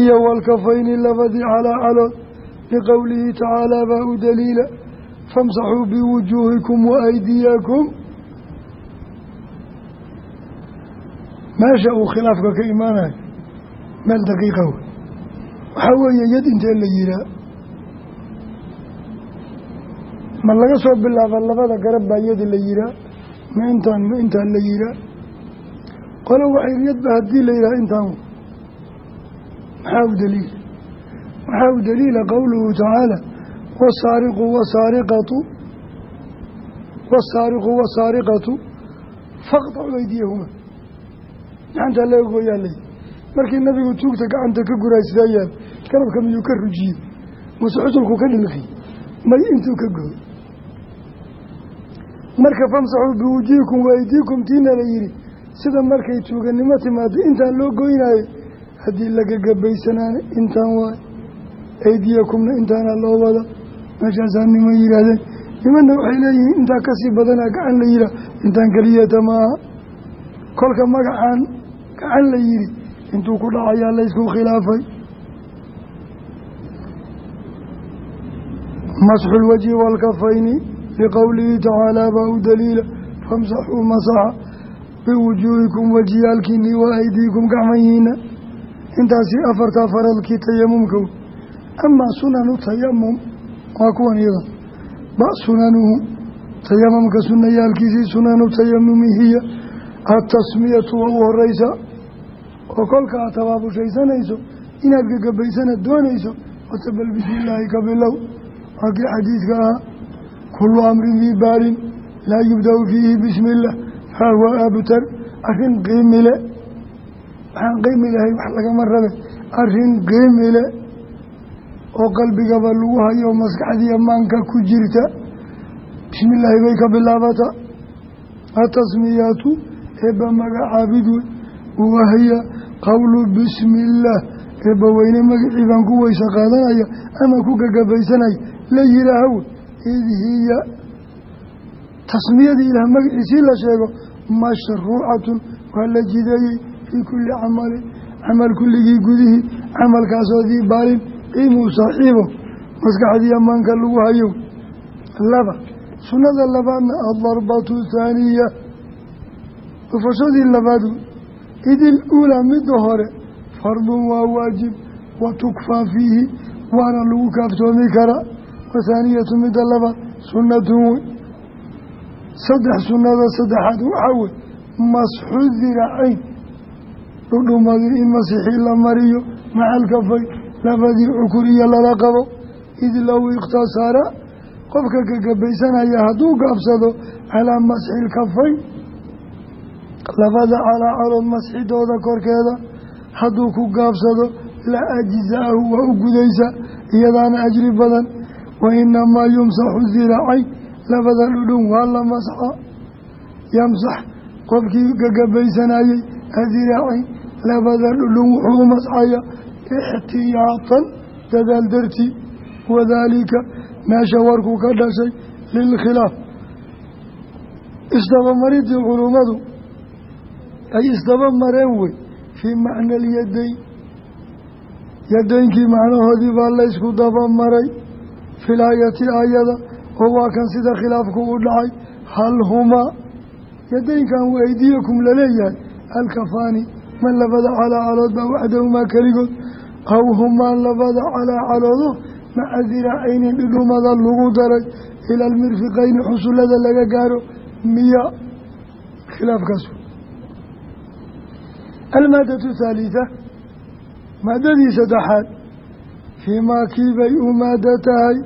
iyo walkafayni labadii calaa calood liqowlihi tacaalaa baa u daliila famsaxuu biwujuuhikum wa aydiyakum meesha uu khilaafka ka imaanayo meel daqiiqa wey waxaa weeye yad intee la yihaa ma laga soo bilaaba labada garab baa yadi la yihaa ma intaan ma intaan la yihaa qolo waxay yadba haddii la yidhaha intaan maxaa u daliila waxaa u daliila qowluhu tacaala wasaariqu wasaariqatu wasaariqu wasaariqatu faqdacu aydiyahuma gacantaa laga gooyaa layi markii nabigu tuugta gacanta ka guray sidaa yaal garabka miyuu ka rujiyey muse xusulku ka dhilqi may intuu ka gooy marka famsaxuu biwujuhikum waaydiikum tiina la yihi sida markay tuuganimo timaado intaan loo goynaayo haddii lagagabaysanaana intaan waay aydiyakumna intaana loo wada meeshaasaa niman yihaahdeen nimanna waxay leeyihiin intaa ka sii badanaa gacan la yihaa intaan keliyata maaha kolka magacaan gacan la yihi intuu ku dhacayaa laysku khilaafay masxu lwajhi waalkafayni liqowlihi tacaalaa baa u daliila famsaxuu masaxa biwujuuhikum wajiyaalkiini wa aydiikum gacmayiina intaasi afartaa faradkii tayamumka amaa sunanu tayamum waa kuwan iyada ba sunanuhu tayamumka sunayaalkiisii sunanu tayamumi hiya atasmiyatu waa u horeysa oo kolka aad tabaabushaysanayso inaad gagabaysana doonayso watabal bismillaahi ka bilow waa kii xadiidka ahaa kullu amrin dii baalin laa yubda-u fiihi bismi illah fahuwa abtar arrin qiimile waxaan qiimi lahay wax lagama rabe arrin qiimile oo qalbigaba lagu hayo maskaxdii maanka ku jirta. Bismi illaahi bay ka bilaabata. Atasmiyaatu eebba magacaabid wey wahiya qowlu bismi illaah eebbaweyne magacii baan ku weysa qaadanaya ama ku gagabaysanaya la yihaahow id hiya. Tasmiyadii ilaah magaciisii la sheego mashruucatun waa la jideeyey fii kulli camalin camal kulligii gudihii camalkaasoo dii baalin qiimuu saaxiibo maskaxdii ammaanka lagu hayo. Laba sunnada labaadna adarbatu thaaniya. Dhufashadii labaad idil uulaa midda hore fardun waa waajib wa tukfaa fiihi waana lagu kaaftoomi karaa. Wathaaniyatu midda labaad sunnatun wey. Saddex sunnada saddexaad waxaa wey masxu diracayn dhudhumadii in masixii la mariyo macalkafay labadii cukuriya lala qabo. Id low ikhtasara qofka gagabaysanaya hadduu gaabsado calaa masxi ilkafayn labada calaacalood masxidooda korkeeda hadduu ku gaabsado la ajzaahu waa u gudaysa iyadaana ajri badan. Wa inamaa yumsaxu diracayn labada dhudhun waa la masxa yamsax qofkii gagabaysanayey adiracayn labada dhudhun wuxuu u masxaya ixtiyaatan dadaal dartii wadaalika meesha warkuu ka dhashay lilkhilaaf isdabamaridii culummadu ay isdaba mareen wey fii macna alyadayn yadaynkii macnahoodii baa laysku daba maray filaayati aayada oo waa kan sida khilaafku u dhacay hal humaa yadaynkan waydiyakum la leeyahay alkafaani ma labada calaacalood baa waxdahumaa keligood aw humaa labada calaacaloodo maca diracayni dhidhumada lagu daray ila almirfiqayni xusullada laga gaaro miya khilaafkaas. Almaadatu thaalitha maadadii saddexaad fii maa kiibay u maado tahay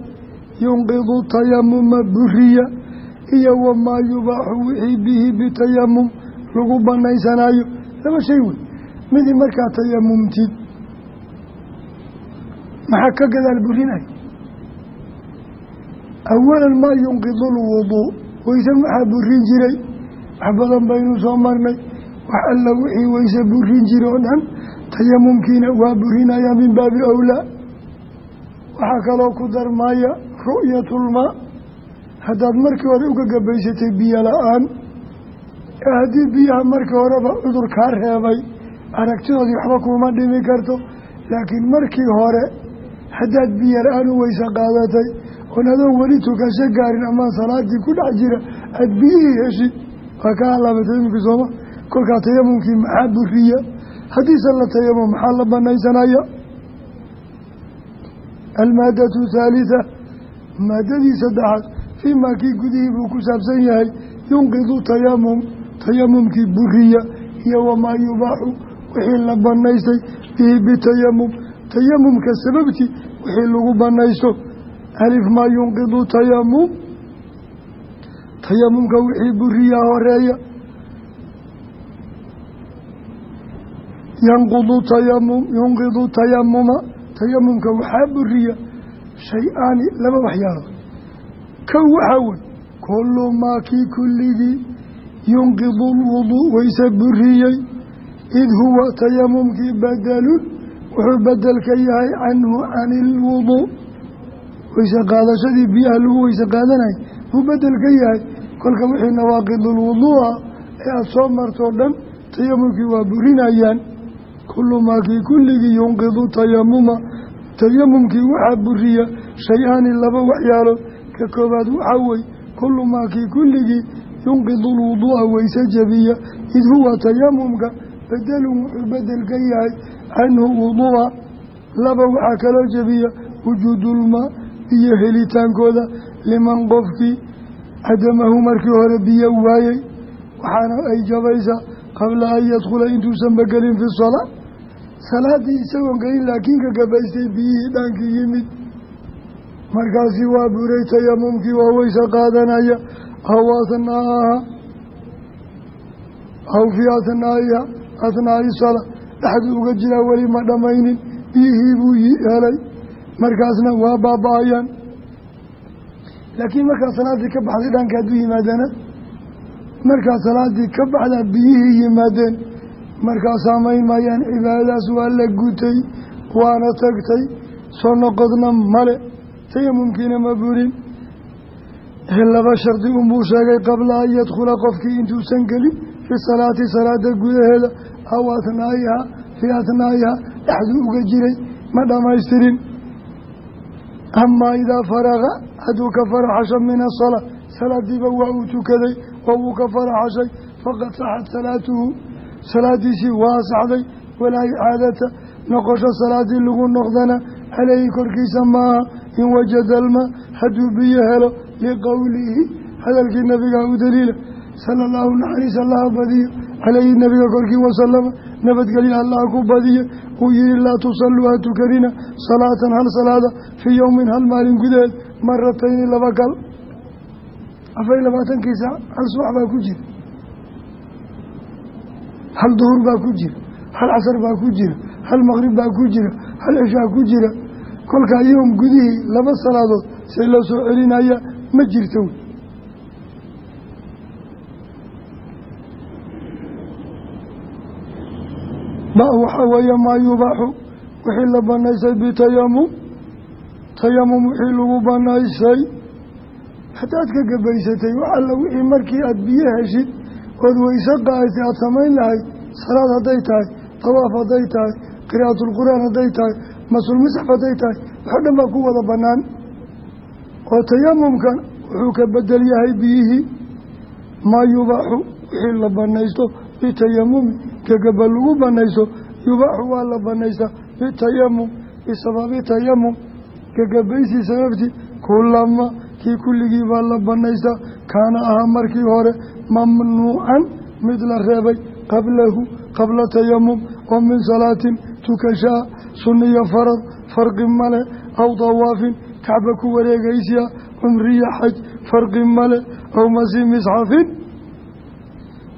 yunqidu tayamuma buriya iyo wamaa yubaaxu wixii bihi bitayamum lagu banaysanayo laba shay wey midii markaa tayamumtid maxaa ka gadaal burinay awalan maa yunqidu lwuduu weyse maxaa burin jiray? Wax badan baynu soo marnay. Wax alla wixii weyse burin jira oo dhan tayamumkiina waa burinayaa min baabi awlaa. Waxaa kaloo ku darmaya ru'yatulmaa haddaad markii hore uga gabaysatay biyo la'aan haddii biyaha markii horeba cudur kaa reebay aragtidoodii waxba kuuma dhimi karto. Laakiin markii hore haddaad biyo la'aan u weyse qaadatay oon adoon weli tukasho gaarin amaan salaadii ku dhex jira aada biyihii heshid waa ka halaabatay imika sooma. Kolkaa tayamumkii maxaa buriya? Haddiise la tayamum maxaa la banaysanaya almaadatu thaalitha maadadii saddexaad fii maa kii gudihii buu ku saabsan yahay yunqidu tayamum tayamumkii buriya iyo wamaa yubaaxu wixii la banaystay bihi bitayamum tayamumka sababtii wixii lagu banaysto. Alif maa yunqidu tayamum tayamumka wixii buriyaa horreeya. Yanqudu tayamum yunqidu tayamuma tayamumka waxaa buriya shay-aani laba waxyaalood kow waxaa wey kullu maa kii kulligii yunqidu lwuduu wayse buriyey. Id huwa tayamumkii badelun wuxuu bedel ka yahay canhu can ilwuduu weyse qaadashadii biyaha lagu weyse qaadanay buu bedel ka yahay. Kolka wixii nawaaqidulwuduuha ee aada soo martoo dhan tayamumkii waa burinayaan. Kullu maakii kulligii yunqidu tayamuma tayamumkii waxaa buriya shay-aani laba waxyaalood ka koobaad waxaa wey kullu maakii kulligii yunqidu lwuduu'a weyse jabiya. Id huwa tayamumka bedelun wuxuu bedel ka yahay canhu wuduu'a laba waxaa kaloo jabiya wujuudulmaa biyo helitaankooda liman qofkii cadamahu markii hore biyo waayey waxaana ay jabaysaa qabla an yadkhula intuusanba gelin fi salaa. Salaaddii isagoon gelin laakiin ka gabaystay biyihii dhaankii yimid. Markaasi waa buray tayamumkii waa weyse qaadanaya. Aw asnaaha aw fii asnaaiha asnaai salaa dhexduu uga jiraa weli ma dhammaynin biyihii buu helay. Markaasna waa baaba-ayaan. Laakiin markaa salaaddii ka baxday dhanka hadduu yimaadana markaa salaaddii ka baxdaa biyihii yimaadeen markaa saamayn maayaan. Cibaadadaas waa la gutay waana tagtay. Soo noqodna male tayamumkiina ma burin. Laba shardi unbuu sheegay qabla an yadkhula qofkii intuusan gelin fi salaati salaada gudaheeda aw athnaa'iha fii athnaa'iha dhexduu uga jiray ma dhammaystirin. Amaa idaa faraqa hadduu ka faraxasho min asalaa salaadiiba waa uu tukaday oo wuu ka faraxashay faqad saxad salaatuhu. Salaadiisii waa asaxday walaa icaadata noqosho salaadii lagu noqdana caleyhi korkiisa maaha in wajada almaa hadduu biyo helo liqowlihi hadalkii nabiga u daliila sala allahu naxariis badiyo caleyhi nabiga korkii wasalama nabadgelyo allah ku badiye uu yihi laa tusalluu ha tukanina salaatan hal salaada fii yowmin hal maalin gudaheed maratayni laba gal afar iyo labaatankii saac hal subax baa ku jira hal duhur baa ku jira hal casar baa ku jira hal maqrib baa ku jira hal cishaa ku jira kolkaa yoom gudihii laba salaadood see loo soo celinaya ma jirto ba waxaa weeye maa yubaaxu wixii la banaysay bitayamum tayamum wixii lagu banaysay haddaad ka gabaysatay wax alla wixii markii aada biyo heshid ood weyse qaatay aada samayn lahayd salaad hadday tahay dawaaf hadday tahay qiraa'atulqur'aan hadday tahay masulmisxaf hadday tahay waxo dhan baa ku wada bannaan. Oo tayamumkan wuxuu ka bedel yahay biyihii. Maa yubaaxu wixii la banaysto bitayamumi gegaba lagu banaysto yubaaxu waa la banaystaa bitayamum bisababi tayamum gegabaysi sababtii kulama kii kulligii baa la banaystaa kaana ahaa markii hore mamnuucan mid la reebay qablahu qabla tayamum oo min salaatin tukashaa sunniyo farad farqi male aw dawaafin kacba ku wareegaysiya cumriya xaj farqi male aw masi misxafin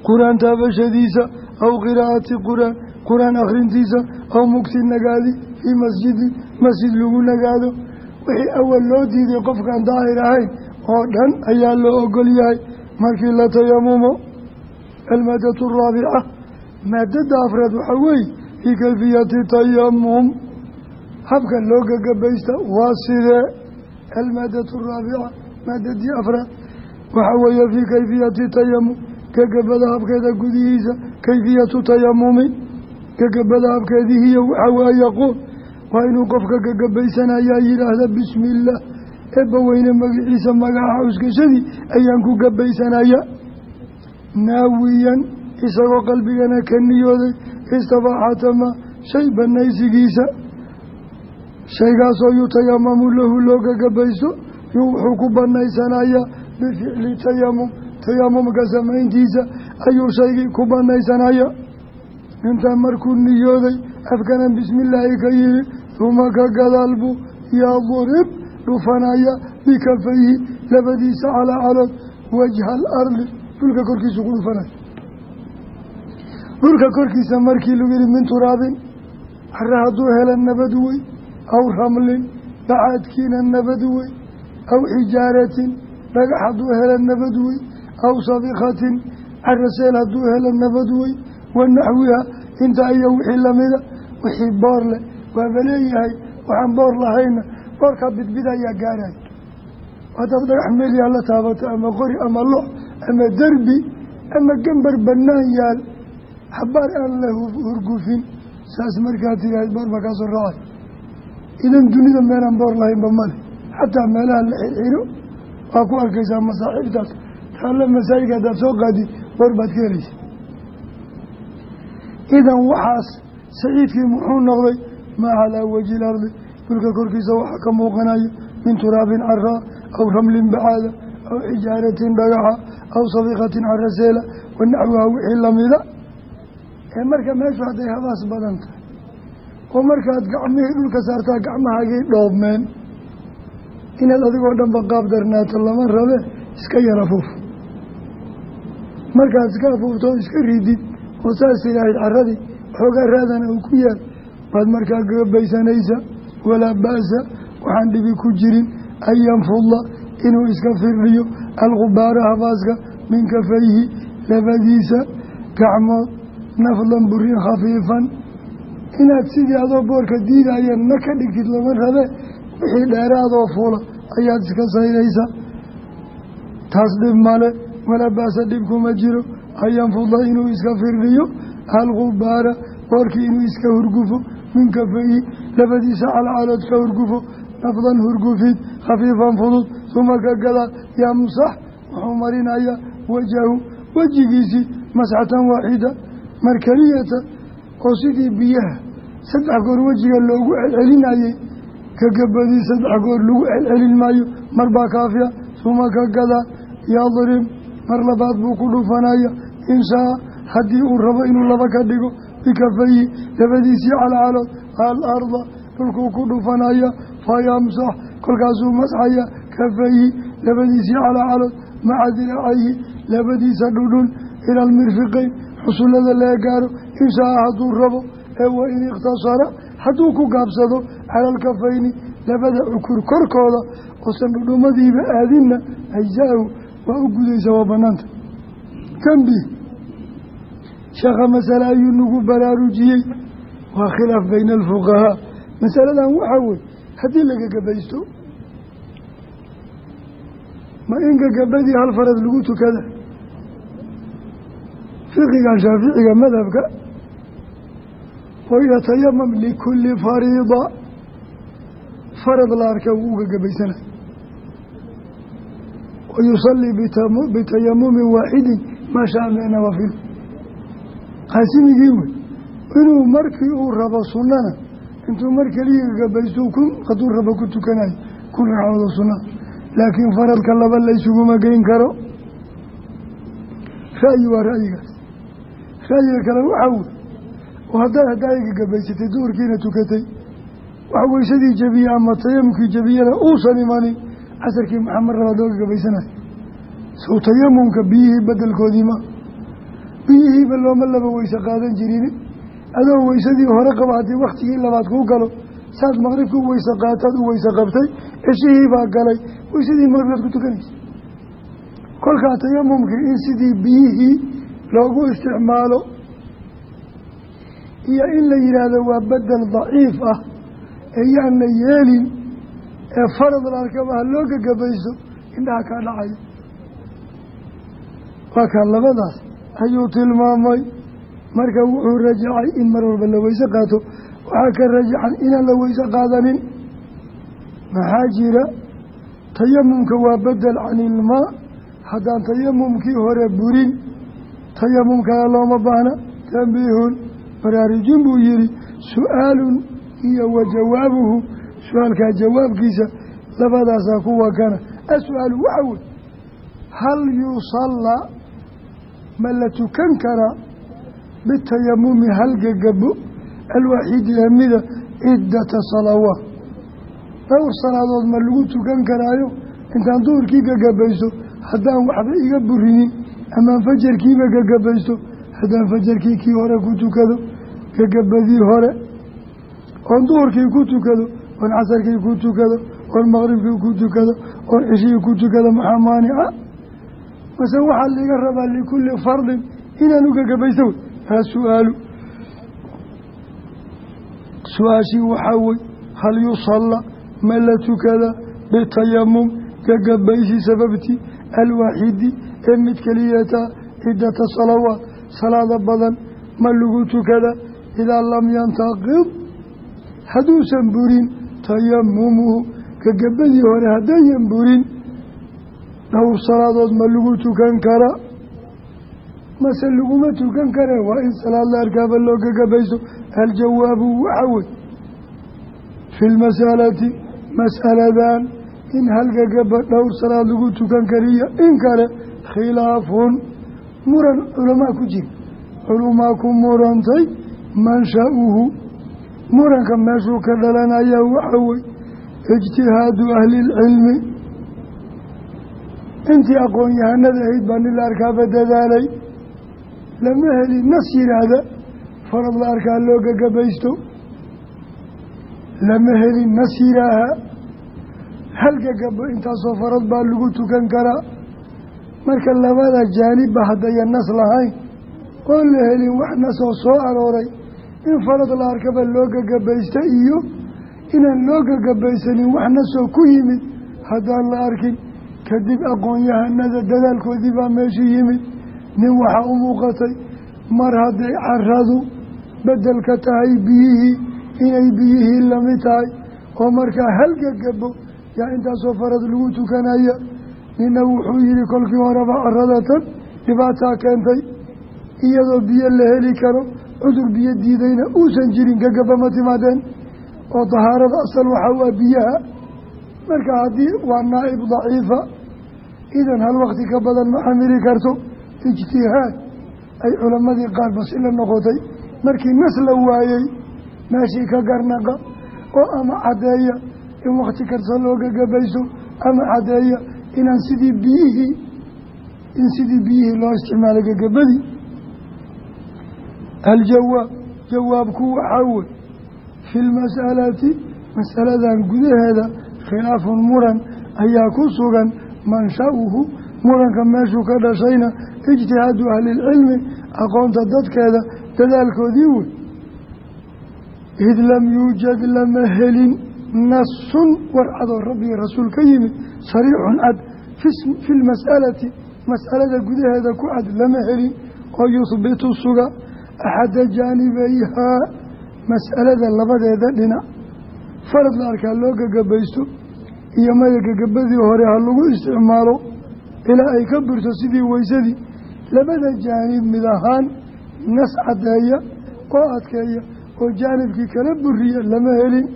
qur'aan taabashadiisa aw qiraa'ati qur'aan qur'aan akhrintiisa aw mugti nagaadi fii masjidi masjid lagu nagaado. Wixii awal loo diiday qofkaan daahir ahayn oo dhan ayaa loo ogol yahay. Markii la tayamumo almaadatu araabica maadada afraad waxaa weeye fii kayfiyati tayamum habka loo gagabaysta waa sidee? Almaadatu araabica maadadii afraad waxaa weeye fii kayfiyati tayamum gegabada habkeeda gudihiisa kayfiyatu tayamumi. Gegabada habkeedihiyo waxaa waa yaquul waa inuu qofka gagabaysanayaa yidhaahda bismi illaah eebba weyne magiciisa magaca cuskashadii ayaan ku gabaysanaya. Naawiyan isagoo qalbigana ka niyooday istibaaxatama shay banaysigiisa shaygaasoo yutayamamu lahu loo gagabaysto wuxuu ku banaysanayaa bificli tayamum tayamumka samayntiisa ayuu shaygii ku banaysanaya intaa markuu niyooday afkana bismillaahi ka yihi uma ka gadaal buu yadrib dhufanaya bikafayhi labadiisa calaa calood wajha alardi dhulka korkiisu ku dhufanaya dhulka korkiisa markii lagu yihi min turaabin cara hadduu hela nabad wey aw ramlin bacaadkiina nabad wey aw xijaaratin dhagax hadduu hela nabad wey aw sabikatin caraseel hadduu helo nabad wey wa naxwiha inta iyo wixii lamida wixii boor leh waaba leeyahay waxaan boor lahayna boorkaa bidbid ayaa gaaraya haddaad dhagax meel yaal la taabato ama qori ama lox ama derbi ama gambar bannaan yaal xabaar aan la hurgufin saas markaa tiraahd boor baa kaa soo raacay idan dunida meelaan boor lahaynba male xataa meelaha la xirxiro waa ku arkaysaa masaaxiibtaas taalla masaajidka haddaad soo qaadid boor baad ka helaysa. Idan waxaas saciidkii muxuu noqday? Maa calaa wajhi ilardi dhulka korkiisa waxaa ka muuqanayo min turaabin caraa aw ramlin bacaada aw xijaaratin dhagaxa aw sabiikatin caraseela wa naxwiha wixii lamida ee marka meeshu hadday habaas badan tahay oo markaad gacmihii dhulka saartaa gacmahaagii dhoobmeen inaad adigoo dhanba qaab darnaato lama rabe iska yar afuuf markaad iska afuufto oo iska ridid oo saas ilaahayd caradii waxoogaa raadana uu ku yaal. Baad markaa gabaysanaysa walaa ba'sa waxaan dhibi ku jirin an yanfuda inuu iska firdhiyo alkhubaara habaaska min kafayhi labadiisa gacmood nafdan burin khafiifan. Inaad sidii adoo boorka diidaya na ka dhigtid lama rabe wixii dheeraadoo fuula ayaad iska sayraysa taas dhib male walaa ba'sa dhib kuma jiro an yanfuda inuu iska firdhiyo alkhubaara boorkii inuu iska hurgufo min kafayhi labadiisa calcalood ka hurgufo nafdan hurgufid khafiifan fudud suma ka gadaa yamsax wuxuu marinayaa wajahu wejigiisii masxatan waaxida mar keliyata oo sidii biyaha saddex goor wejiga loogu celcelinayey kagabadii saddex goor lagu celcelin maayo mar baa kaafiya suma ka gadaa yadrib mar labaad buu ku dhufanaya inshaa haddii uu rabo inuu laba ka dhigo bikafayi labadiisii calcalood alarda dhulkuu ku dhufanaya fayamsax kolkaasuu masxaya kafayi labadiisii calcalood maca diracayhi labadiisa dhudhun ila almirfiqeyn xusullada laga gaaro inshaa hadduu rabo ee wa in ikhtasara hadduu ku gaabsado cala alkafayni labada cukur korkooda oosan dhudhumadiiba aadinna ajzaahu waa u gudaysa waa banaanta kambi sheekha masale ayuu nagu baraarujiyey. Waa khilaaf bayna alfuqahaa masaladan waxaa wey haddii la gagabaysto ma in gagabadii hal farad lagu tukada? Fiqigan shaaficiga madhabka wayatayamam likulli fariida. Farad la arka wuu u wayusallii bitayamumin waaxidin maa shaa min nawaafil qaasimigii wey inuu markii uu rabo sunnana intuu mar keliya gagabaysto kun hadduu rabo ku tukanayo kun ragcoodo sunnada laakiin faradka laba laysuguma geyn karo ra'yi waa ra'yigaas ra'yiga kale waxaa wey oo haddaad haddaa gagabaysatay duhurkiina tukatay wax weysadii jebiye ama tayamumkii jebiyana uusan imanin casarkii maxamed rabaad loo gagabaysanayo sow tayamumka biyihii bedelkoodii ma biyihiiba looma laba weyse qaadan jirin. Adoo weysadii hore qaba haddii wakhtigii labaad kuu galo saad maqribka u weyse qaataad u weyse qabtay ceshihiibaa galay weysadii maqribkaad ku tukanaysa. Kolkaa tayamumkii in sidii biyihii loogu isticmaalo iyo in la yidhaahdo waa bedel daciif ah ee yaana yeelin ee farad la arkaba ha loo gagabaysto indhaha kaa dhacaya waa kaa labadaas ayuu tilmaamay. Marka wuxuu rajacay in mar walba la weyse qaato. Waxaa ka rajaxan inaan la weyse qaadanin. Maxaa jira? Tayamumka waa bedel can ilmaa haddaan tayamumkii hore burin tayamumkana looma baahna. Tambiihun baraarujin buu yihi su'aalun iyo wa jawaabuhu su'aalkaa jawaabkiisa labadaasaa kuwa kana as-su-aalu waxa wey hal yusallaa ma la tukan karaa bitayamumi hal gegabo alwaaxidi amida ciddata salawaat. Dhowr salaadood ma lagu tukan karaayo? Intaan duhurkii gagabaysto haddaan waxba iga burinin amaan fajarkiiba gagabaysto haddaan fajarkii kii hore ku tukado gagabadii hore oon duhurkii ku tukado oon casarkii ku tukado oon maqribkii ku tukado oon cishihii ku tukado maxaa maanica mase waxaa liga rabaa likulli fardin inaan u gagabaysto wey haa su'aalu. Su'aashii waxaa wey hal yusalla ma la tukada bitayamum gagabaysi sababti alwaaxidi ee mid keliyata ciddata salawaat salaada badan ma lagu tukada idaa lam yantaqid hadduusan burin tayamumuhu gagabadii hore haddayan burin dhowr salaadood ma lagu tukan kara. Mase laguma tukan kare waa in salaad la arkaaba loo gagabayso aljawaabu waxa wey fi lmasalati mas'aladan in hal gagaba dhowr salaad lagu tukan kariyo. In kale khilaafun muran culamaa ku jira. Culumaa ku murantay mansha'uhu muranka meeshuu ka dhalanaya waxa wey ijtihaadu ahlilcilmi intii aqoon-yahanada ahayd baa nin la arkaaba dadaalay. Lama heli nas yidhaahda farad la arkaa loo gagabaysto lama helin nas yidhaaha hal gagabo intaasoo farad baa lagu tukan karaa. Marka labada jaanibba haddaya nas lahayn oon la helin wax nasoo soo arooray in farad la arkaba loo gagabaysta iyo inaan loo gagabaysanin wax nasoo ku yimid haddaan la arkin kadib aqoon-yahanada dadaalkoodii baa meeshu yimid. Nin waxaa u muuqatay mar hadday caradu beddelka tahay biyihii inay biyihii la mid tahay oo markaa hal gagabo yaa intaasoo farad lagu tukanaya. Nina wuxuu yihi kolkii horeba caradatan dhibaataa keentay iyadoo biyo la heli karo cudur biyo diidayna uusan jirin gagaba ma timaadeen? oo dahaarada asal waxaa waa biyaha. Marka haddii waa naa'ib daciifa idan hal wakti ka badan ma xamili karto. Ijtihaad ay culammadii qaar basi la noqotay. Markii nas la waayey meeshii ka garnaqa oo ama caddeeya in wakti karsa loo gagabayso ama caddeeya inaan sidii biyihii in sidii biyihii loo isticmaalay gagabadii aljawaab jawaabku waxaa wey fi lmas'alati masaladan gudaheeda khilaafun muran ayaa ku sugan mansha'uhu muranka meeshuu ka dhashayna ijtihaadu ahlilcilmi aqoonta dadkeeda dadaalkoodii wey id lam yuujad lama helin nasun warcadoo rabbiga rasuul ka yimid sariixun cad fi lmas'alati mas'alada gudaheeda ku cad lama helin oo yuhbitu suga axada jaanibayhaa mas'alada labadeeda dhinac farad la arkaa loo gagabaysto iyo maya gagabadii hore ha lagu isticmaalo ilaa ay ka burto sidii weysadii labada jaanib mid ahaan nas caddeeya oo adkeeya oo jaanibkii kala buriya lama helin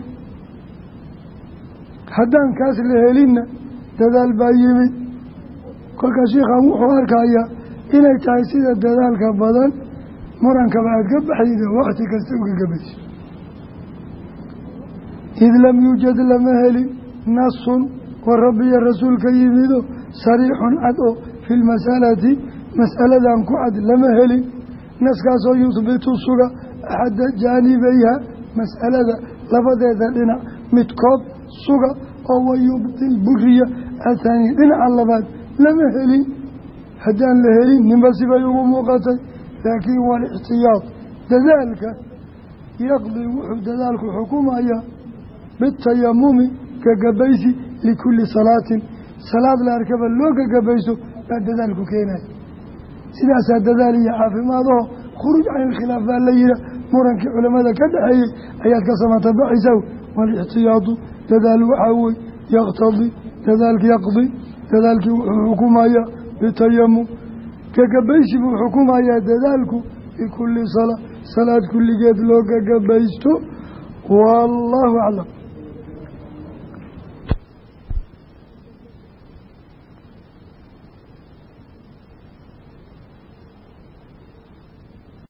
haddaan kaas la helinna dadaal baa yimid kolkaa shiikhan wuxuu arkayaa inay tahay sida dadaalka badan murankaba aad ka baxdida wakti kasta ugagabayso id lam yuujad lama helin nasun wa rabbiya rasuulka yimido sariixun cad oo fi lmasalati mas'aladan ku cad lama helin naskaasoo yuhbitu suga axadda jaanibayha mas'alada labadeeda dhinac midkood suga oo wayubdil buriya athaani dhinaca labaad lama helin haddaan la helin ninba sibay ugu muuqatay laakiin walixtiyaad dadaalka yaqdii wuxuu dadaalku xukumayaa bitayamumi gagabaysi likulli salaatin. Salaad la arkaba loo gagabaysto baa dadaalku keenaya sidaasaa dadaal iyo caafimaadaho khuruuj can ilkhilaaf baa la yiha murankii culammada ka dhexeeyey ayaad ka samatabaxaysaa waalixtiyaadu dadaal waxaa wey yaqtadi dadaalki yaqdi dadaalkii wuxuu xukumayaa bitayamum gagabaysi buu xukumayaa dadaalku bikulli salaa salaad kulligeed loo gagabaysto wallaahu aclam